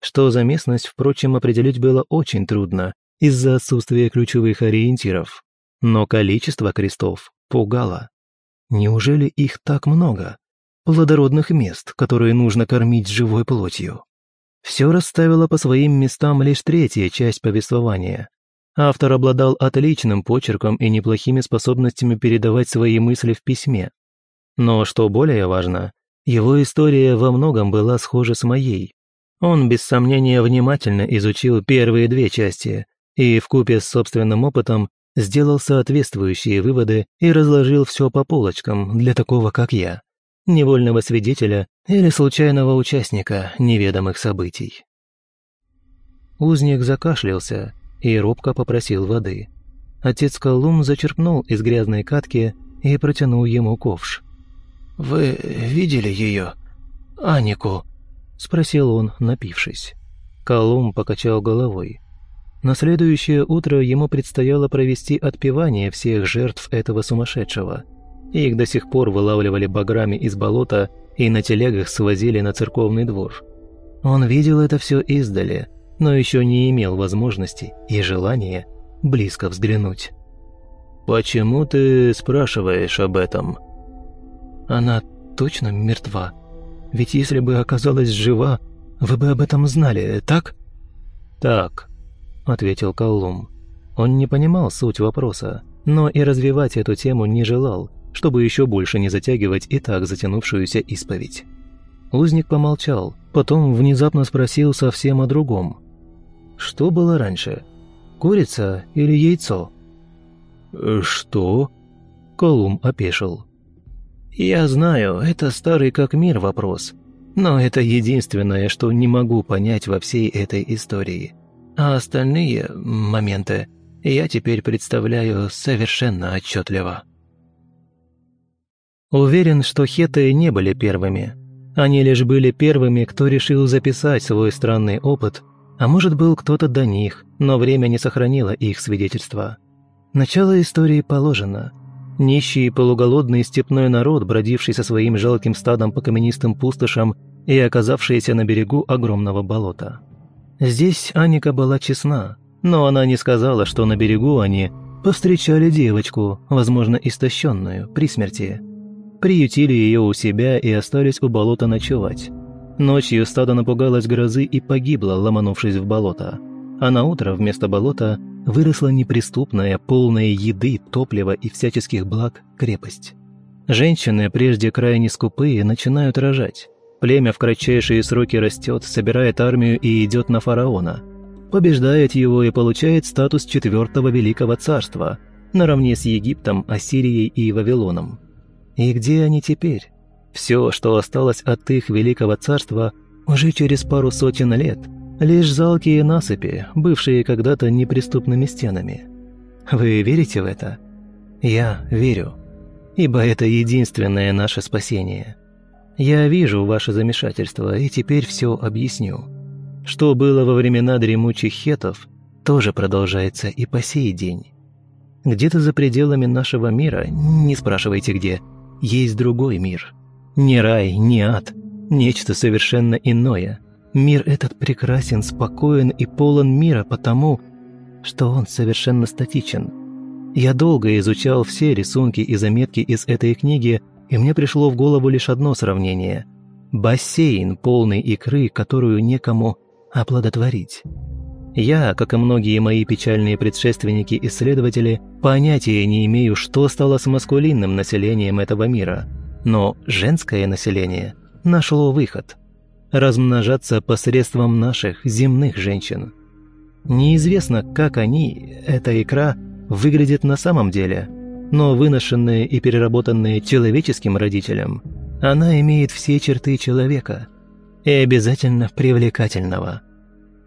Что за местность, впрочем, определить было очень трудно из-за отсутствия ключевых ориентиров. Но количество крестов пугало. Неужели их так много? Плодородных мест, которые нужно кормить живой плотью. Все расставила по своим местам лишь третья часть повествования. Автор обладал отличным почерком и неплохими способностями передавать свои мысли в письме. Но, что более важно, его история во многом была схожа с моей. Он, без сомнения, внимательно изучил первые две части и, вкупе с собственным опытом, сделал соответствующие выводы и разложил все по полочкам для такого, как я, невольного свидетеля или случайного участника неведомых событий. Узник закашлялся и робко попросил воды. Отец Колумн зачерпнул из грязной катки и протянул ему ковш. «Вы видели ее, Анику?» — спросил он, напившись. Колумн покачал головой. На следующее утро ему предстояло провести отпевание всех жертв этого сумасшедшего. Их до сих пор вылавливали баграми из болота и на телегах свозили на церковный двор. Он видел это все издали, но еще не имел возможности и желания близко взглянуть. «Почему ты спрашиваешь об этом?» «Она точно мертва? Ведь если бы оказалась жива, вы бы об этом знали, так?» «Так», ответил Коллум. Он не понимал суть вопроса, но и развивать эту тему не желал, чтобы еще больше не затягивать и так затянувшуюся исповедь. Узник помолчал, потом внезапно спросил совсем о другом. «Что было раньше? Курица или яйцо?» «Что?» Колум опешил. «Я знаю, это старый как мир вопрос, но это единственное, что не могу понять во всей этой истории. А остальные моменты я теперь представляю совершенно отчетливо. Уверен, что хеты не были первыми. Они лишь были первыми, кто решил записать свой странный опыт, а может был кто-то до них, но время не сохранило их свидетельства. Начало истории положено. Нищий полуголодный степной народ, бродивший со своим жалким стадом по каменистым пустошам и оказавшийся на берегу огромного болота. Здесь Аника была честна, но она не сказала, что на берегу они повстречали девочку, возможно, истощенную, при смерти. Приютили ее у себя и остались у болота ночевать. Ночью стадо напугалось грозы и погибло, ломанувшись в болото. А на утро вместо болота выросла неприступная, полная еды, топлива и всяческих благ крепость. Женщины, прежде крайне скупые, начинают рожать. Племя в кратчайшие сроки растет, собирает армию и идет на фараона. Побеждает его и получает статус четвертого великого царства, наравне с Египтом, Ассирией и Вавилоном. И где они теперь? Все, что осталось от их великого царства, уже через пару сотен лет, лишь залкие насыпи, бывшие когда-то неприступными стенами. Вы верите в это? Я верю, ибо это единственное наше спасение – я вижу ваше замешательство и теперь все объясню. Что было во времена дремучих хетов, тоже продолжается и по сей день. Где-то за пределами нашего мира, не спрашивайте где, есть другой мир. Не рай, не ад, нечто совершенно иное. Мир этот прекрасен, спокоен и полон мира потому, что он совершенно статичен. Я долго изучал все рисунки и заметки из этой книги, и мне пришло в голову лишь одно сравнение. бассейн, полный икры, которую некому оплодотворить. Я, как и многие мои печальные предшественники-исследователи, понятия не имею, что стало с маскулинным населением этого мира. Но женское население нашло выход. Размножаться посредством наших земных женщин. Неизвестно, как они, эта икра, выглядит на самом деле, но выношенная и переработанная человеческим родителем, она имеет все черты человека и обязательно привлекательного –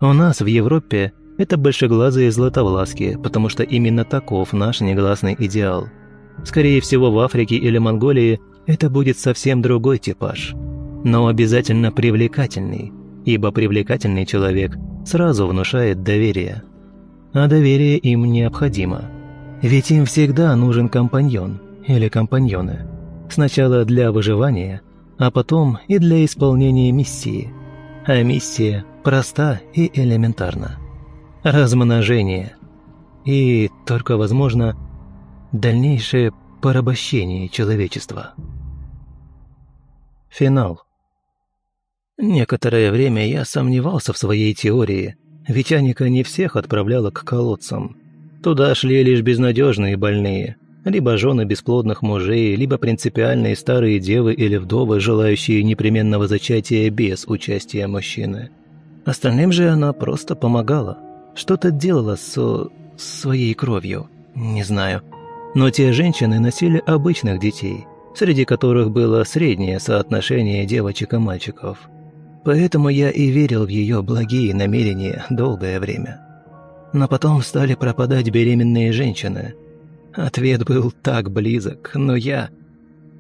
у нас в Европе это большеглазые златовласки, потому что именно таков наш негласный идеал. Скорее всего, в Африке или Монголии это будет совсем другой типаж. Но обязательно привлекательный, ибо привлекательный человек сразу внушает доверие. А доверие им необходимо. Ведь им всегда нужен компаньон или компаньоны. Сначала для выживания, а потом и для исполнения миссии. А миссия проста и элементарна. Размножение. И только, возможно, дальнейшее порабощение человечества. Финал. Некоторое время я сомневался в своей теории, ведь Аника не всех отправляла к колодцам. Туда шли лишь безнадежные больные, либо жены бесплодных мужей, либо принципиальные старые девы или вдовы, желающие непременного зачатия без участия мужчины. Остальным же она просто помогала. Что-то делала со своей кровью, не знаю. Но те женщины носили обычных детей, среди которых было среднее соотношение девочек и мальчиков. Поэтому я и верил в ее благие намерения долгое время. Но потом стали пропадать беременные женщины. Ответ был так близок, но я...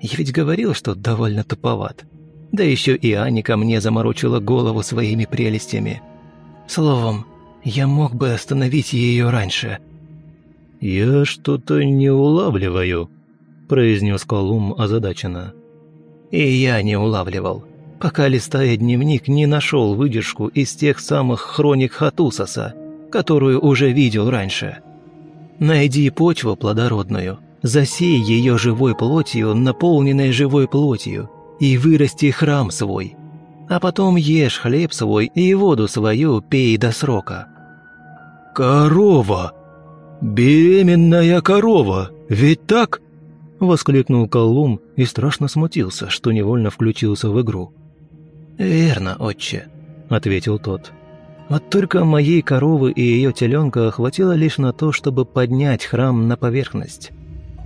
Я ведь говорил, что довольно туповат. Да еще и Аника мне заморочила голову своими прелестями. Словом, я мог бы остановить ее раньше. «Я что-то не улавливаю», – произнес Колум озадаченно. И я не улавливал, пока, листая дневник, не нашел выдержку из тех самых хроник Хатусаса, которую уже видел раньше. «Найди почву плодородную, засей ее живой плотью, наполненной живой плотью, и вырасти храм свой, а потом ешь хлеб свой и воду свою пей до срока». «Корова! Беременная корова! Ведь так?» Воскликнул Колумб и страшно смутился, что невольно включился в игру. «Верно, отче», — ответил тот. «Вот только моей коровы и ее теленка хватило лишь на то, чтобы поднять храм на поверхность.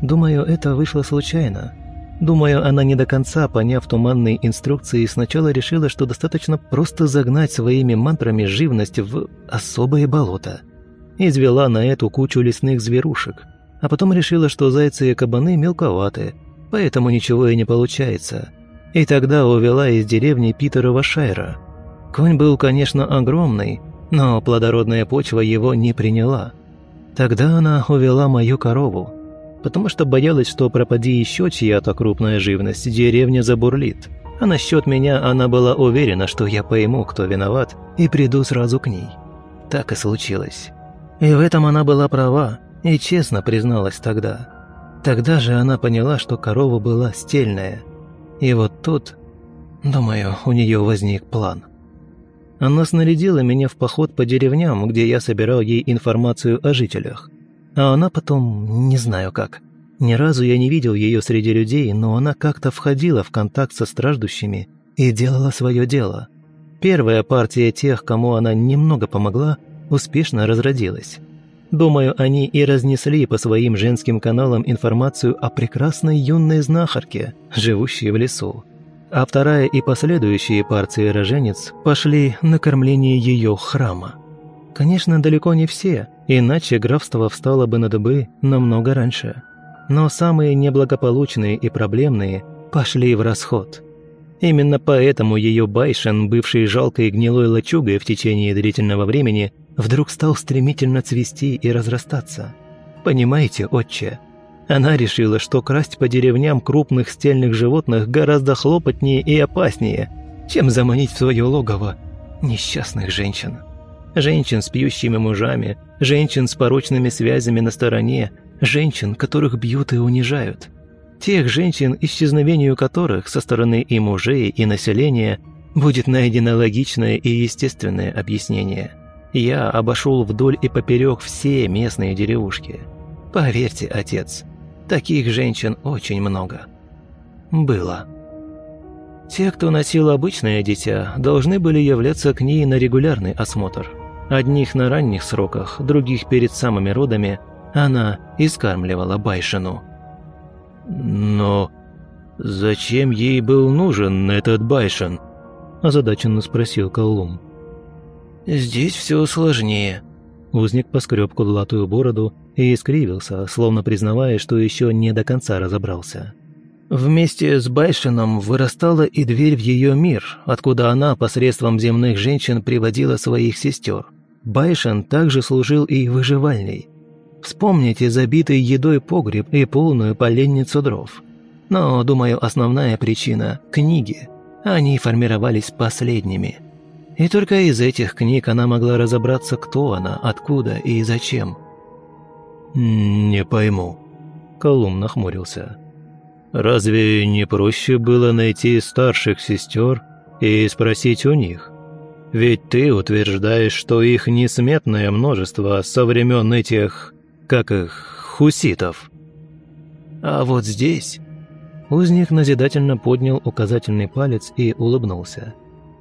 Думаю, это вышло случайно. Думаю, она не до конца, поняв туманные инструкции, сначала решила, что достаточно просто загнать своими мантрами живность в особое болото. Извела на эту кучу лесных зверушек, а потом решила, что зайцы и кабаны мелковаты, поэтому ничего и не получается. И тогда увела из деревни Питера Вашайра. Конь был, конечно, огромный, но плодородная почва его не приняла. Тогда она увела мою корову, потому что боялась, что пропади еще чья-то крупная живность, деревня забурлит. А насчет меня она была уверена, что я пойму, кто виноват, и приду сразу к ней. Так и случилось. И в этом она была права, и честно призналась тогда. Тогда же она поняла, что корова была стельная. И вот тут, думаю, у нее возник план. Она снарядила меня в поход по деревням, где я собирал ей информацию о жителях. А она потом, не знаю как. Ни разу я не видел ее среди людей, но она как-то входила в контакт со страждущими и делала свое дело. Первая партия тех, кому она немного помогла, успешно разродилась. Думаю, они и разнесли по своим женским каналам информацию о прекрасной юной знахарке, живущей в лесу. А вторая и последующие партии роженец пошли на кормление ее храма. Конечно, далеко не все, иначе графство встало бы на дыбы намного раньше. Но самые неблагополучные и проблемные пошли в расход. Именно поэтому ее Байшен, бывший жалкой гнилой лачугой в течение длительного времени, вдруг стал стремительно цвести и разрастаться. Понимаете, отче? Она решила, что красть по деревням крупных стельных животных гораздо хлопотнее и опаснее, чем заманить в свое логово несчастных женщин женщин с пьющими мужами, женщин с порочными связями на стороне, женщин, которых бьют и унижают. Тех женщин, исчезновению которых со стороны и мужей, и населения будет найдено логичное и естественное объяснение. Я обошел вдоль и поперек все местные деревушки. Поверьте, отец, таких женщин очень много. Было. Те, кто носил обычное дитя, должны были являться к ней на регулярный осмотр. Одних на ранних сроках, других перед самыми родами она искармливала Байшину. «Но зачем ей был нужен этот Байшин?» – озадаченно спросил Колумб. «Здесь все сложнее». Узник поскреб кудлатую бороду и искривился, словно признавая, что еще не до конца разобрался. Вместе с Байшином вырастала и дверь в ее мир, откуда она посредством земных женщин приводила своих сестер. Байшин также служил и выживальней. Вспомните забитый едой погреб и полную поленницу дров. Но, думаю, основная причина – книги. Они формировались последними. И только из этих книг она могла разобраться, кто она, откуда и зачем. «Не пойму», – Колум нахмурился. Разве не проще было найти старших сестер и спросить у них? Ведь ты утверждаешь, что их несметное множество со времен этих, как их, хуситов. А вот здесь... Узник назидательно поднял указательный палец и улыбнулся.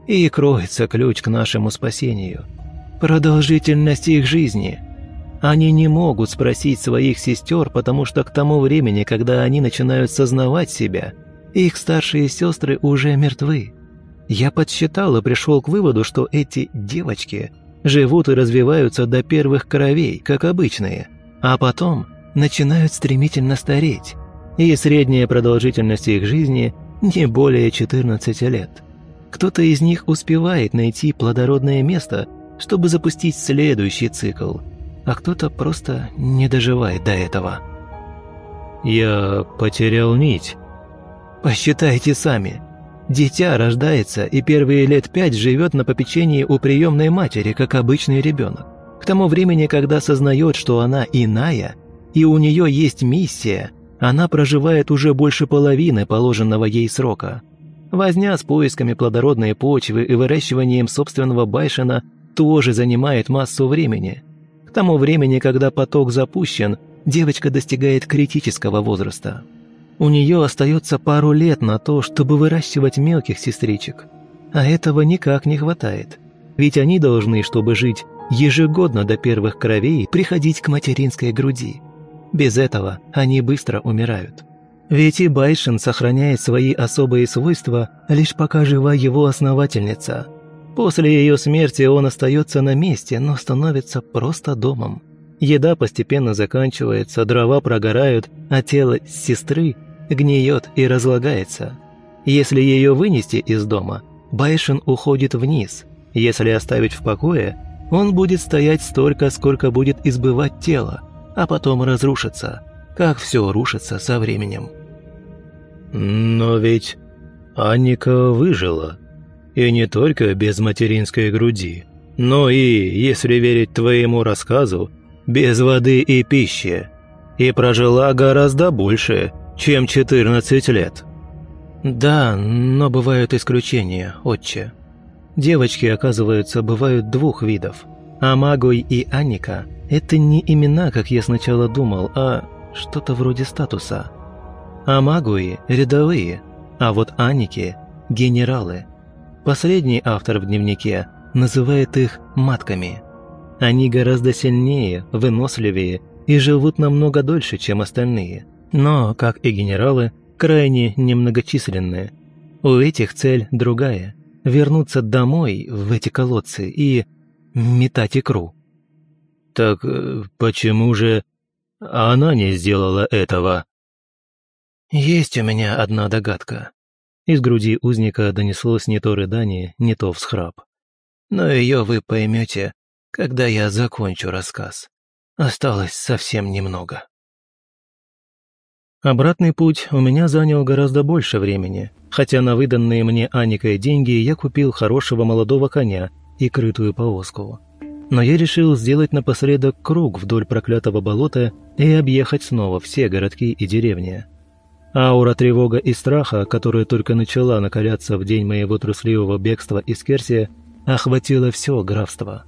И кроется ключ к нашему спасению. Продолжительность их жизни – они не могут спросить своих сестер, потому что к тому времени, когда они начинают сознавать себя, их старшие сестры уже мертвы. Я подсчитал и пришел к выводу, что эти девочки живут и развиваются до первых кровей, как обычные, а потом начинают стремительно стареть, и средняя продолжительность их жизни не более 14 лет. Кто-то из них успевает найти плодородное место, чтобы запустить следующий цикл – а кто-то просто не доживает до этого. Я потерял нить. Посчитайте сами. Дитя рождается и первые лет пять живет на попечении у приемной матери, как обычный ребенок. К тому времени, когда сознает, что она иная, и у нее есть миссия, она проживает уже больше половины положенного ей срока. Возня с поисками плодородной почвы и выращиванием собственного байшина тоже занимает массу времени – к тому времени, когда поток запущен, девочка достигает критического возраста. У нее остается пару лет на то, чтобы выращивать мелких сестричек. А этого никак не хватает. Ведь они должны, чтобы жить, ежегодно до первых кровей приходить к материнской груди. Без этого они быстро умирают. Ведь и Байшин сохраняет свои особые свойства, лишь пока жива его основательница – После ее смерти он остается на месте, но становится просто домом. Еда постепенно заканчивается, дрова прогорают, а тело сестры гниет и разлагается. Если ее вынести из дома, Байшин уходит вниз. Если оставить в покое, он будет стоять столько, сколько будет избывать тело, а потом разрушится, как все рушится со временем. «Но ведь Анника выжила», и не только без материнской груди, но и, если верить твоему рассказу, без воды и пищи. И прожила гораздо больше, чем 14 лет. Да, но бывают исключения, отче. Девочки, оказывается, бывают двух видов. Амагой и Аника – это не имена, как я сначала думал, а что-то вроде статуса. Амагуи – рядовые, а вот Аники – генералы – Последний автор в дневнике называет их матками. Они гораздо сильнее, выносливее и живут намного дольше, чем остальные. Но, как и генералы, крайне немногочисленные. У этих цель другая – вернуться домой в эти колодцы и метать икру. «Так э, почему же она не сделала этого?» «Есть у меня одна догадка», из груди узника донеслось не то рыдание, не то всхрап. «Но ее вы поймете, когда я закончу рассказ. Осталось совсем немного». Обратный путь у меня занял гораздо больше времени, хотя на выданные мне Аникой деньги я купил хорошего молодого коня и крытую повозку. Но я решил сделать напоследок круг вдоль проклятого болота и объехать снова все городки и деревни. Аура тревога и страха, которая только начала накаляться в день моего трусливого бегства из Керсия, охватила все графство.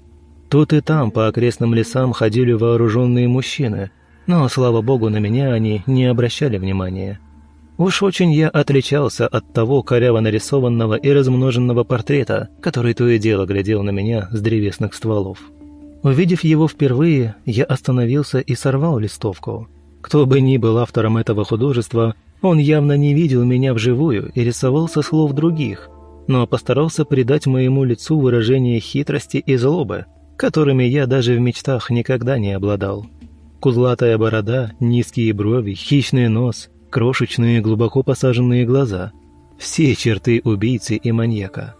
Тут и там по окрестным лесам ходили вооруженные мужчины, но, слава богу, на меня они не обращали внимания. Уж очень я отличался от того коряво нарисованного и размноженного портрета, который то и дело глядел на меня с древесных стволов. Увидев его впервые, я остановился и сорвал листовку. Кто бы ни был автором этого художества, он явно не видел меня вживую и рисовал со слов других, но постарался придать моему лицу выражение хитрости и злобы, которыми я даже в мечтах никогда не обладал. Кудлатая борода, низкие брови, хищный нос, крошечные глубоко посаженные глаза. Все черты убийцы и маньяка.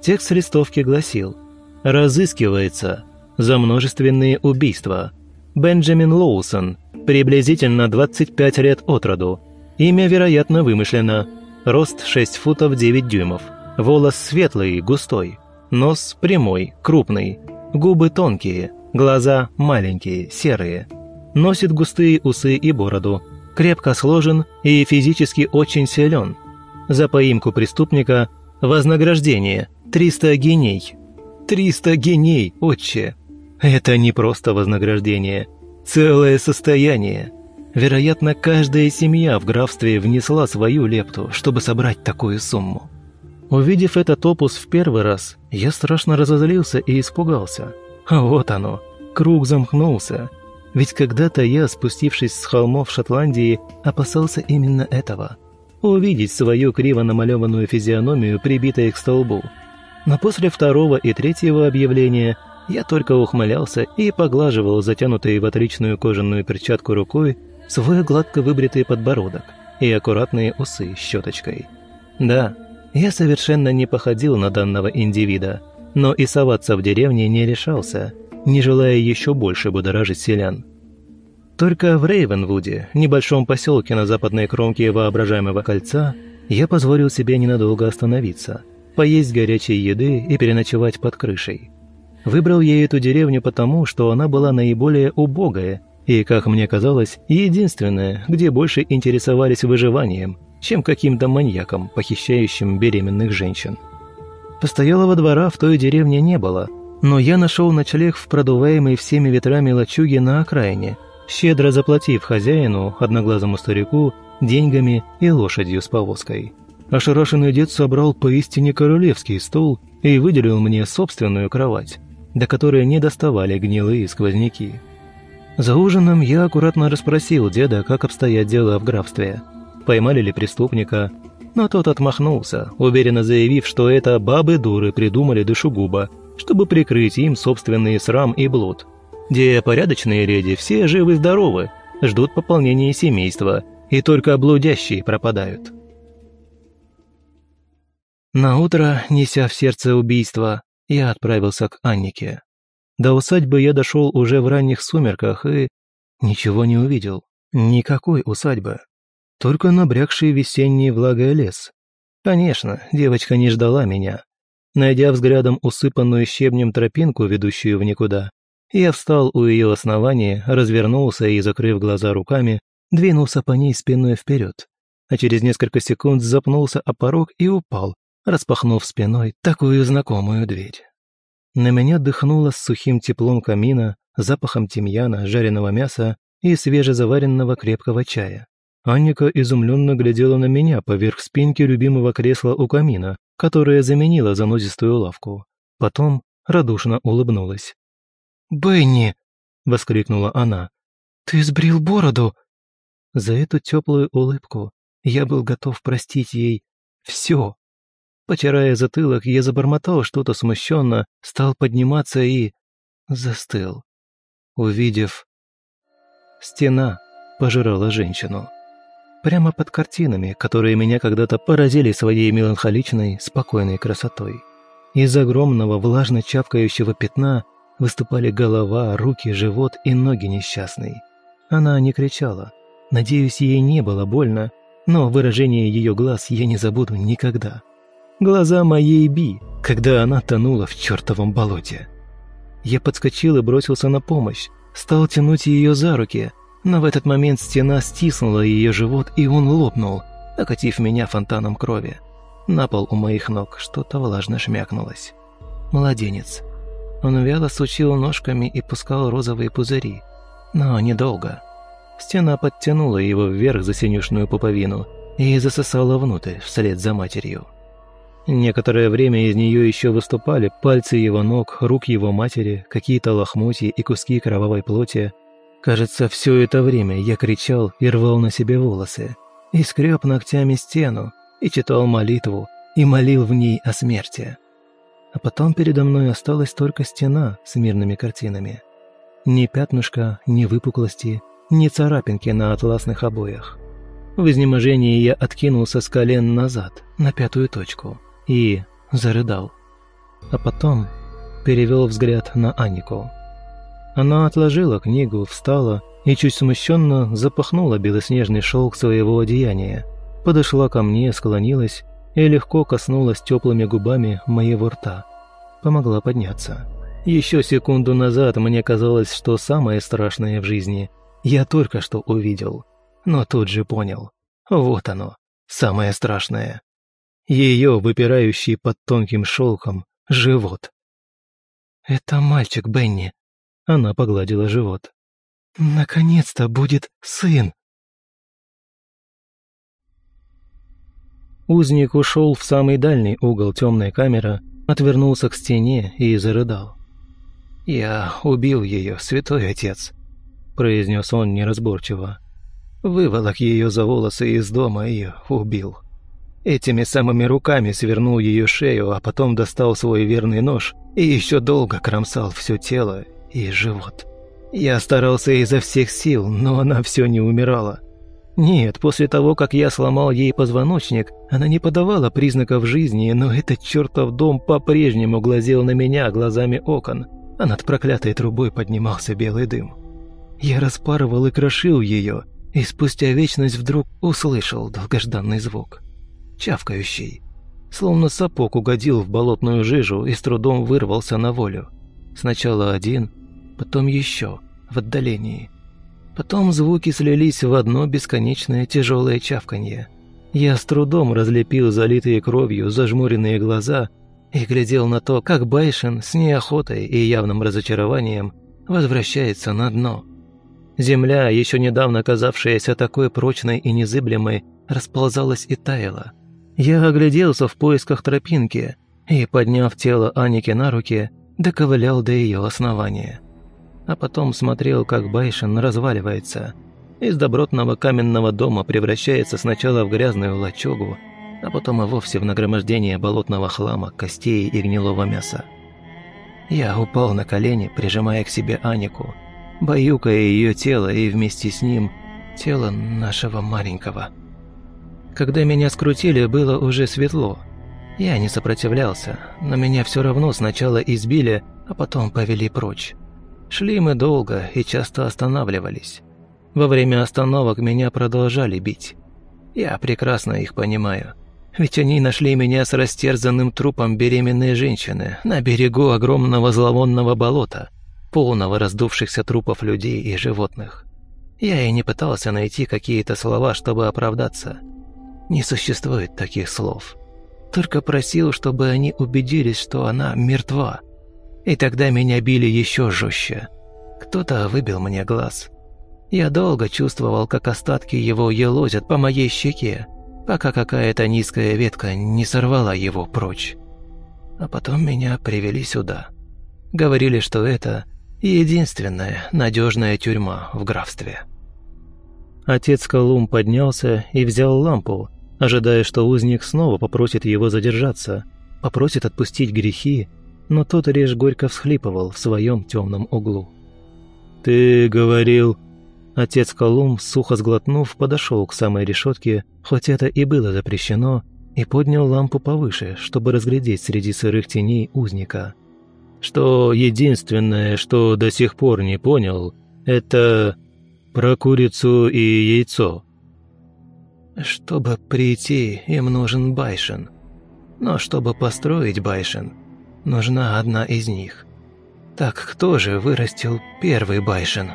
Текст листовки гласил «Разыскивается за множественные убийства. Бенджамин Лоусон, приблизительно 25 лет от роду. Имя, вероятно, вымышлено. Рост 6 футов 9 дюймов. Волос светлый, густой. Нос прямой, крупный. Губы тонкие, глаза маленькие, серые. Носит густые усы и бороду, крепко сложен и физически очень силен. За поимку преступника вознаграждение 300 геней. 300 геней, отче! Это не просто вознаграждение, целое состояние. Вероятно, каждая семья в графстве внесла свою лепту, чтобы собрать такую сумму. Увидев этот опус в первый раз, я страшно разозлился и испугался. А вот оно, круг замкнулся – ведь когда-то я, спустившись с холмов Шотландии, опасался именно этого – увидеть свою криво намалеванную физиономию, прибитой к столбу. Но после второго и третьего объявления я только ухмылялся и поглаживал затянутый в отличную кожаную перчатку рукой свой гладко выбритый подбородок и аккуратные усы щеточкой. Да, я совершенно не походил на данного индивида, но и соваться в деревне не решался – не желая еще больше будоражить селян. Только в Рейвенвуде, небольшом поселке на западной кромке воображаемого кольца, я позволил себе ненадолго остановиться, поесть горячей еды и переночевать под крышей. Выбрал я эту деревню потому, что она была наиболее убогая и, как мне казалось, единственная, где больше интересовались выживанием, чем каким-то маньяком, похищающим беременных женщин. Постоялого двора в той деревне не было – но я нашел ночлег в продуваемой всеми ветрами лачуге на окраине, щедро заплатив хозяину, одноглазому старику, деньгами и лошадью с повозкой. Ошарашенный дед собрал поистине королевский стол и выделил мне собственную кровать, до которой не доставали гнилые сквозняки. За ужином я аккуратно расспросил деда, как обстоят дела в графстве. Поймали ли преступника, но тот отмахнулся, уверенно заявив, что это бабы-дуры придумали душегуба чтобы прикрыть им собственный срам и блуд. Где порядочные леди все живы-здоровы, ждут пополнения семейства, и только блудящие пропадают. На утро, неся в сердце убийство, я отправился к Аннике. До усадьбы я дошел уже в ранних сумерках и ничего не увидел. Никакой усадьбы. Только набрякший весенний влагой лес. Конечно, девочка не ждала меня. Найдя взглядом усыпанную щебнем тропинку, ведущую в никуда, я встал у ее основания, развернулся и, закрыв глаза руками, двинулся по ней спиной вперед, а через несколько секунд запнулся о порог и упал, распахнув спиной такую знакомую дверь. На меня дыхнуло с сухим теплом камина, запахом тимьяна, жареного мяса и свежезаваренного крепкого чая. Анника изумленно глядела на меня поверх спинки любимого кресла у камина, которая заменила занозистую лавку. Потом радушно улыбнулась. «Бенни!» — воскликнула она. «Ты сбрил бороду!» За эту теплую улыбку я был готов простить ей все. Потирая затылок, я забормотал что-то смущенно, стал подниматься и... застыл. Увидев... Стена пожирала женщину прямо под картинами, которые меня когда-то поразили своей меланхоличной, спокойной красотой. Из огромного влажно чавкающего пятна выступали голова, руки, живот и ноги несчастной. Она не кричала. Надеюсь, ей не было больно, но выражение ее глаз я не забуду никогда. Глаза моей Би, когда она тонула в чертовом болоте. Я подскочил и бросился на помощь, стал тянуть ее за руки – Но в этот момент стена стиснула ее живот, и он лопнул, окатив меня фонтаном крови. На пол у моих ног что-то влажно шмякнулось. Младенец. Он вяло сучил ножками и пускал розовые пузыри. Но недолго. Стена подтянула его вверх за синюшную пуповину и засосала внутрь, вслед за матерью. Некоторое время из нее еще выступали пальцы его ног, рук его матери, какие-то лохмотья и куски кровавой плоти. Кажется, все это время я кричал и рвал на себе волосы, и скреб ногтями стену, и читал молитву, и молил в ней о смерти. А потом передо мной осталась только стена с мирными картинами. Ни пятнышка, ни выпуклости, ни царапинки на атласных обоях. В изнеможении я откинулся с колен назад, на пятую точку, и зарыдал. А потом перевел взгляд на Анику. Она отложила книгу, встала и чуть смущенно запахнула белоснежный шелк своего одеяния, подошла ко мне, склонилась и легко коснулась теплыми губами моего рта. Помогла подняться. Еще секунду назад мне казалось, что самое страшное в жизни я только что увидел, но тут же понял. Вот оно, самое страшное. Ее выпирающий под тонким шелком живот. «Это мальчик Бенни», — она погладила живот. «Наконец-то будет сын!» Узник ушел в самый дальний угол темной камеры, отвернулся к стене и зарыдал. «Я убил ее, святой отец», — произнес он неразборчиво. «Выволок ее за волосы из дома и убил. Этими самыми руками свернул ее шею, а потом достал свой верный нож и еще долго кромсал все тело и живот. Я старался изо всех сил, но она все не умирала». Нет, после того, как я сломал ей позвоночник, она не подавала признаков жизни, но этот чертов дом по-прежнему глазел на меня глазами окон, а над проклятой трубой поднимался белый дым. Я распарывал и крошил ее, и спустя вечность вдруг услышал долгожданный звук. Чавкающий. Словно сапог угодил в болотную жижу и с трудом вырвался на волю. Сначала один, потом еще, в отдалении – Потом звуки слились в одно бесконечное тяжелое чавканье. Я с трудом разлепил залитые кровью зажмуренные глаза и глядел на то, как Байшин с неохотой и явным разочарованием возвращается на дно. Земля, еще недавно казавшаяся такой прочной и незыблемой, расползалась и таяла. Я огляделся в поисках тропинки и, подняв тело Аники на руки, доковылял до ее основания а потом смотрел, как Байшин разваливается. Из добротного каменного дома превращается сначала в грязную лачугу, а потом и вовсе в нагромождение болотного хлама, костей и гнилого мяса. Я упал на колени, прижимая к себе Анику, баюкая ее тело и вместе с ним тело нашего маленького. Когда меня скрутили, было уже светло. Я не сопротивлялся, но меня все равно сначала избили, а потом повели прочь. Шли мы долго и часто останавливались. Во время остановок меня продолжали бить. Я прекрасно их понимаю. Ведь они нашли меня с растерзанным трупом беременной женщины на берегу огромного зловонного болота, полного раздувшихся трупов людей и животных. Я и не пытался найти какие-то слова, чтобы оправдаться. Не существует таких слов. Только просил, чтобы они убедились, что она мертва – и тогда меня били еще жестче. Кто-то выбил мне глаз. Я долго чувствовал, как остатки его елозят по моей щеке, пока какая-то низкая ветка не сорвала его прочь. А потом меня привели сюда. Говорили, что это единственная надежная тюрьма в графстве. Отец Колумб поднялся и взял лампу, ожидая, что узник снова попросит его задержаться, попросит отпустить грехи но тот лишь горько всхлипывал в своем темном углу. «Ты говорил...» Отец Колумб, сухо сглотнув, подошел к самой решетке, хоть это и было запрещено, и поднял лампу повыше, чтобы разглядеть среди сырых теней узника. «Что единственное, что до сих пор не понял, это про курицу и яйцо». «Чтобы прийти, им нужен Байшин. Но чтобы построить Байшин, нужна одна из них. Так кто же вырастил первый Байшин?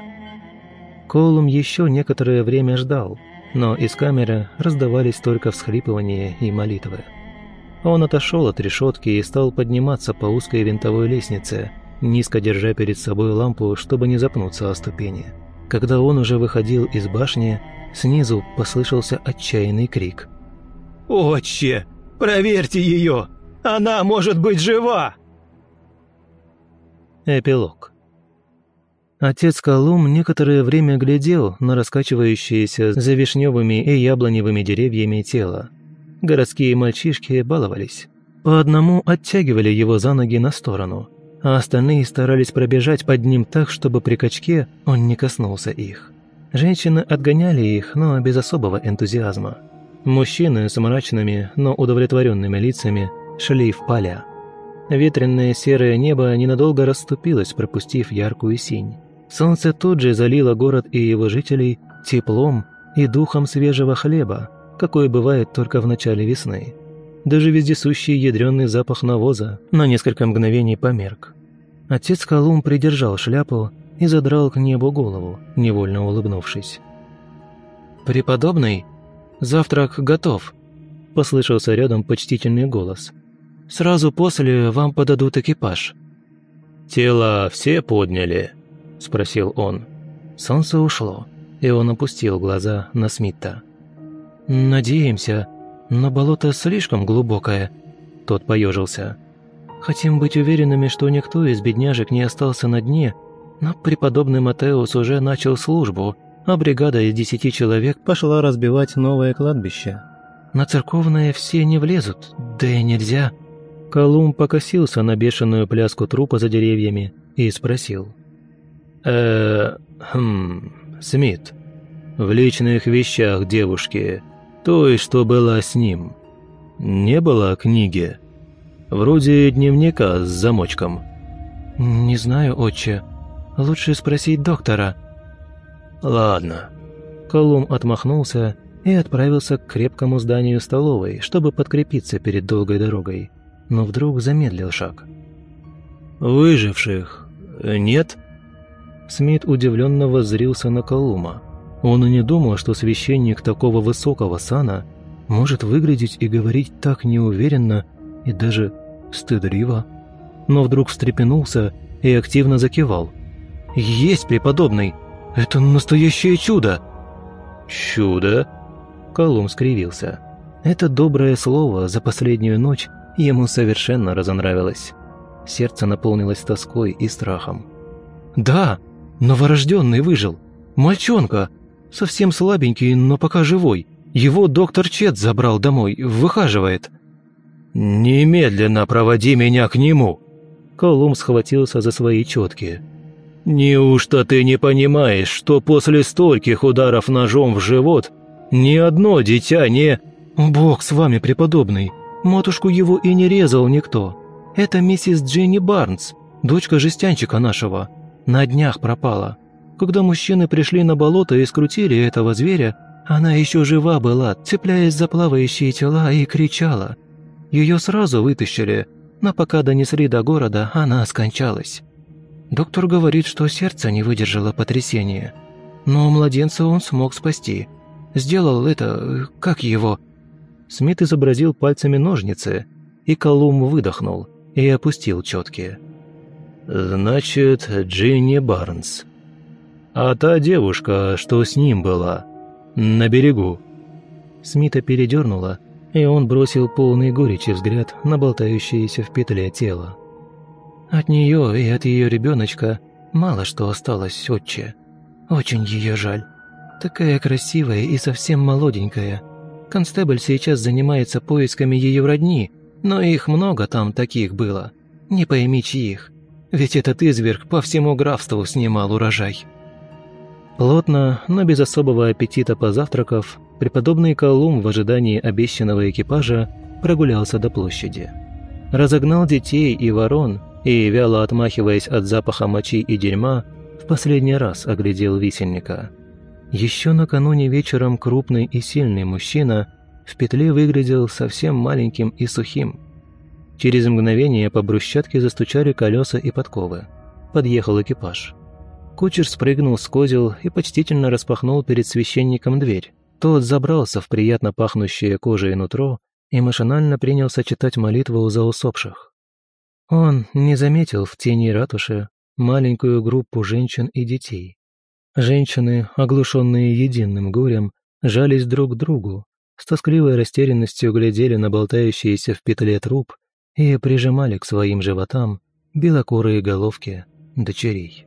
Колум еще некоторое время ждал, но из камеры раздавались только всхлипывания и молитвы. Он отошел от решетки и стал подниматься по узкой винтовой лестнице, низко держа перед собой лампу, чтобы не запнуться о ступени. Когда он уже выходил из башни, снизу послышался отчаянный крик. «Отче, проверьте ее! Она может быть жива!» Эпилог Отец Колум некоторое время глядел на раскачивающееся за вишневыми и яблоневыми деревьями тело. Городские мальчишки баловались. По одному оттягивали его за ноги на сторону, а остальные старались пробежать под ним так, чтобы при качке он не коснулся их. Женщины отгоняли их, но без особого энтузиазма. Мужчины с мрачными, но удовлетворенными лицами в поля. Ветренное серое небо ненадолго расступилось, пропустив яркую синь. Солнце тут же залило город и его жителей теплом и духом свежего хлеба, какой бывает только в начале весны. Даже вездесущий ядрёный запах навоза на несколько мгновений померк. Отец Колумб придержал шляпу и задрал к небу голову, невольно улыбнувшись. «Преподобный, завтрак готов», – послышался рядом почтительный голос. «Сразу после вам подадут экипаж». «Тела все подняли?» – спросил он. Солнце ушло, и он опустил глаза на Смита. «Надеемся, но болото слишком глубокое», – тот поежился. «Хотим быть уверенными, что никто из бедняжек не остался на дне, но преподобный Матеус уже начал службу, а бригада из десяти человек пошла разбивать новое кладбище. На церковное все не влезут, да и нельзя». Колумб покосился на бешеную пляску трупа за деревьями и спросил – э хм, Смит, в личных вещах девушки, той, что была с ним, не было книги? Вроде дневника с замочком». «Не знаю, отче. Лучше спросить доктора». «Ладно». Колум отмахнулся и отправился к крепкому зданию столовой, чтобы подкрепиться перед долгой дорогой, но вдруг замедлил шаг. «Выживших нет?» Смит удивленно воззрился на Колума. Он и не думал, что священник такого высокого сана может выглядеть и говорить так неуверенно и даже стыдливо. Но вдруг встрепенулся и активно закивал. «Есть, преподобный! Это настоящее чудо!» «Чудо?» Колум скривился. Это доброе слово за последнюю ночь ему совершенно разонравилось. Сердце наполнилось тоской и страхом. «Да!» Новорожденный выжил. Мальчонка. Совсем слабенький, но пока живой. Его доктор Чет забрал домой, выхаживает». «Немедленно проводи меня к нему!» Колум схватился за свои четки. «Неужто ты не понимаешь, что после стольких ударов ножом в живот ни одно дитя не...» «Бог с вами, преподобный! Матушку его и не резал никто. Это миссис Дженни Барнс, дочка жестянчика нашего на днях пропала. Когда мужчины пришли на болото и скрутили этого зверя, она еще жива была, цепляясь за плавающие тела и кричала. Ее сразу вытащили, но пока донесли до города, она скончалась. Доктор говорит, что сердце не выдержало потрясения. Но младенца он смог спасти. Сделал это... как его... Смит изобразил пальцами ножницы, и Колум выдохнул и опустил четкие. «Значит, Джинни Барнс. А та девушка, что с ним была, на берегу». Смита передернула, и он бросил полный горечи взгляд на болтающееся в петле тело. От нее и от ее ребеночка мало что осталось, отче. Очень ее жаль. Такая красивая и совсем молоденькая. Констебль сейчас занимается поисками ее родни, но их много там таких было. Не пойми чьих. Ведь этот изверг по всему графству снимал урожай. Плотно, но без особого аппетита позавтракав, преподобный Колум в ожидании обещанного экипажа прогулялся до площади. Разогнал детей и ворон и, вяло отмахиваясь от запаха мочи и дерьма, в последний раз оглядел висельника. Еще накануне вечером крупный и сильный мужчина в петле выглядел совсем маленьким и сухим – Через мгновение по брусчатке застучали колеса и подковы. Подъехал экипаж. Кучер спрыгнул с козел и почтительно распахнул перед священником дверь. Тот забрался в приятно пахнущее кожей нутро и машинально принялся читать молитву за усопших. Он не заметил в тени ратуши маленькую группу женщин и детей. Женщины, оглушенные единым горем, жались друг к другу, с тоскливой растерянностью глядели на болтающиеся в петле труп и прижимали к своим животам белокурые головки дочерей.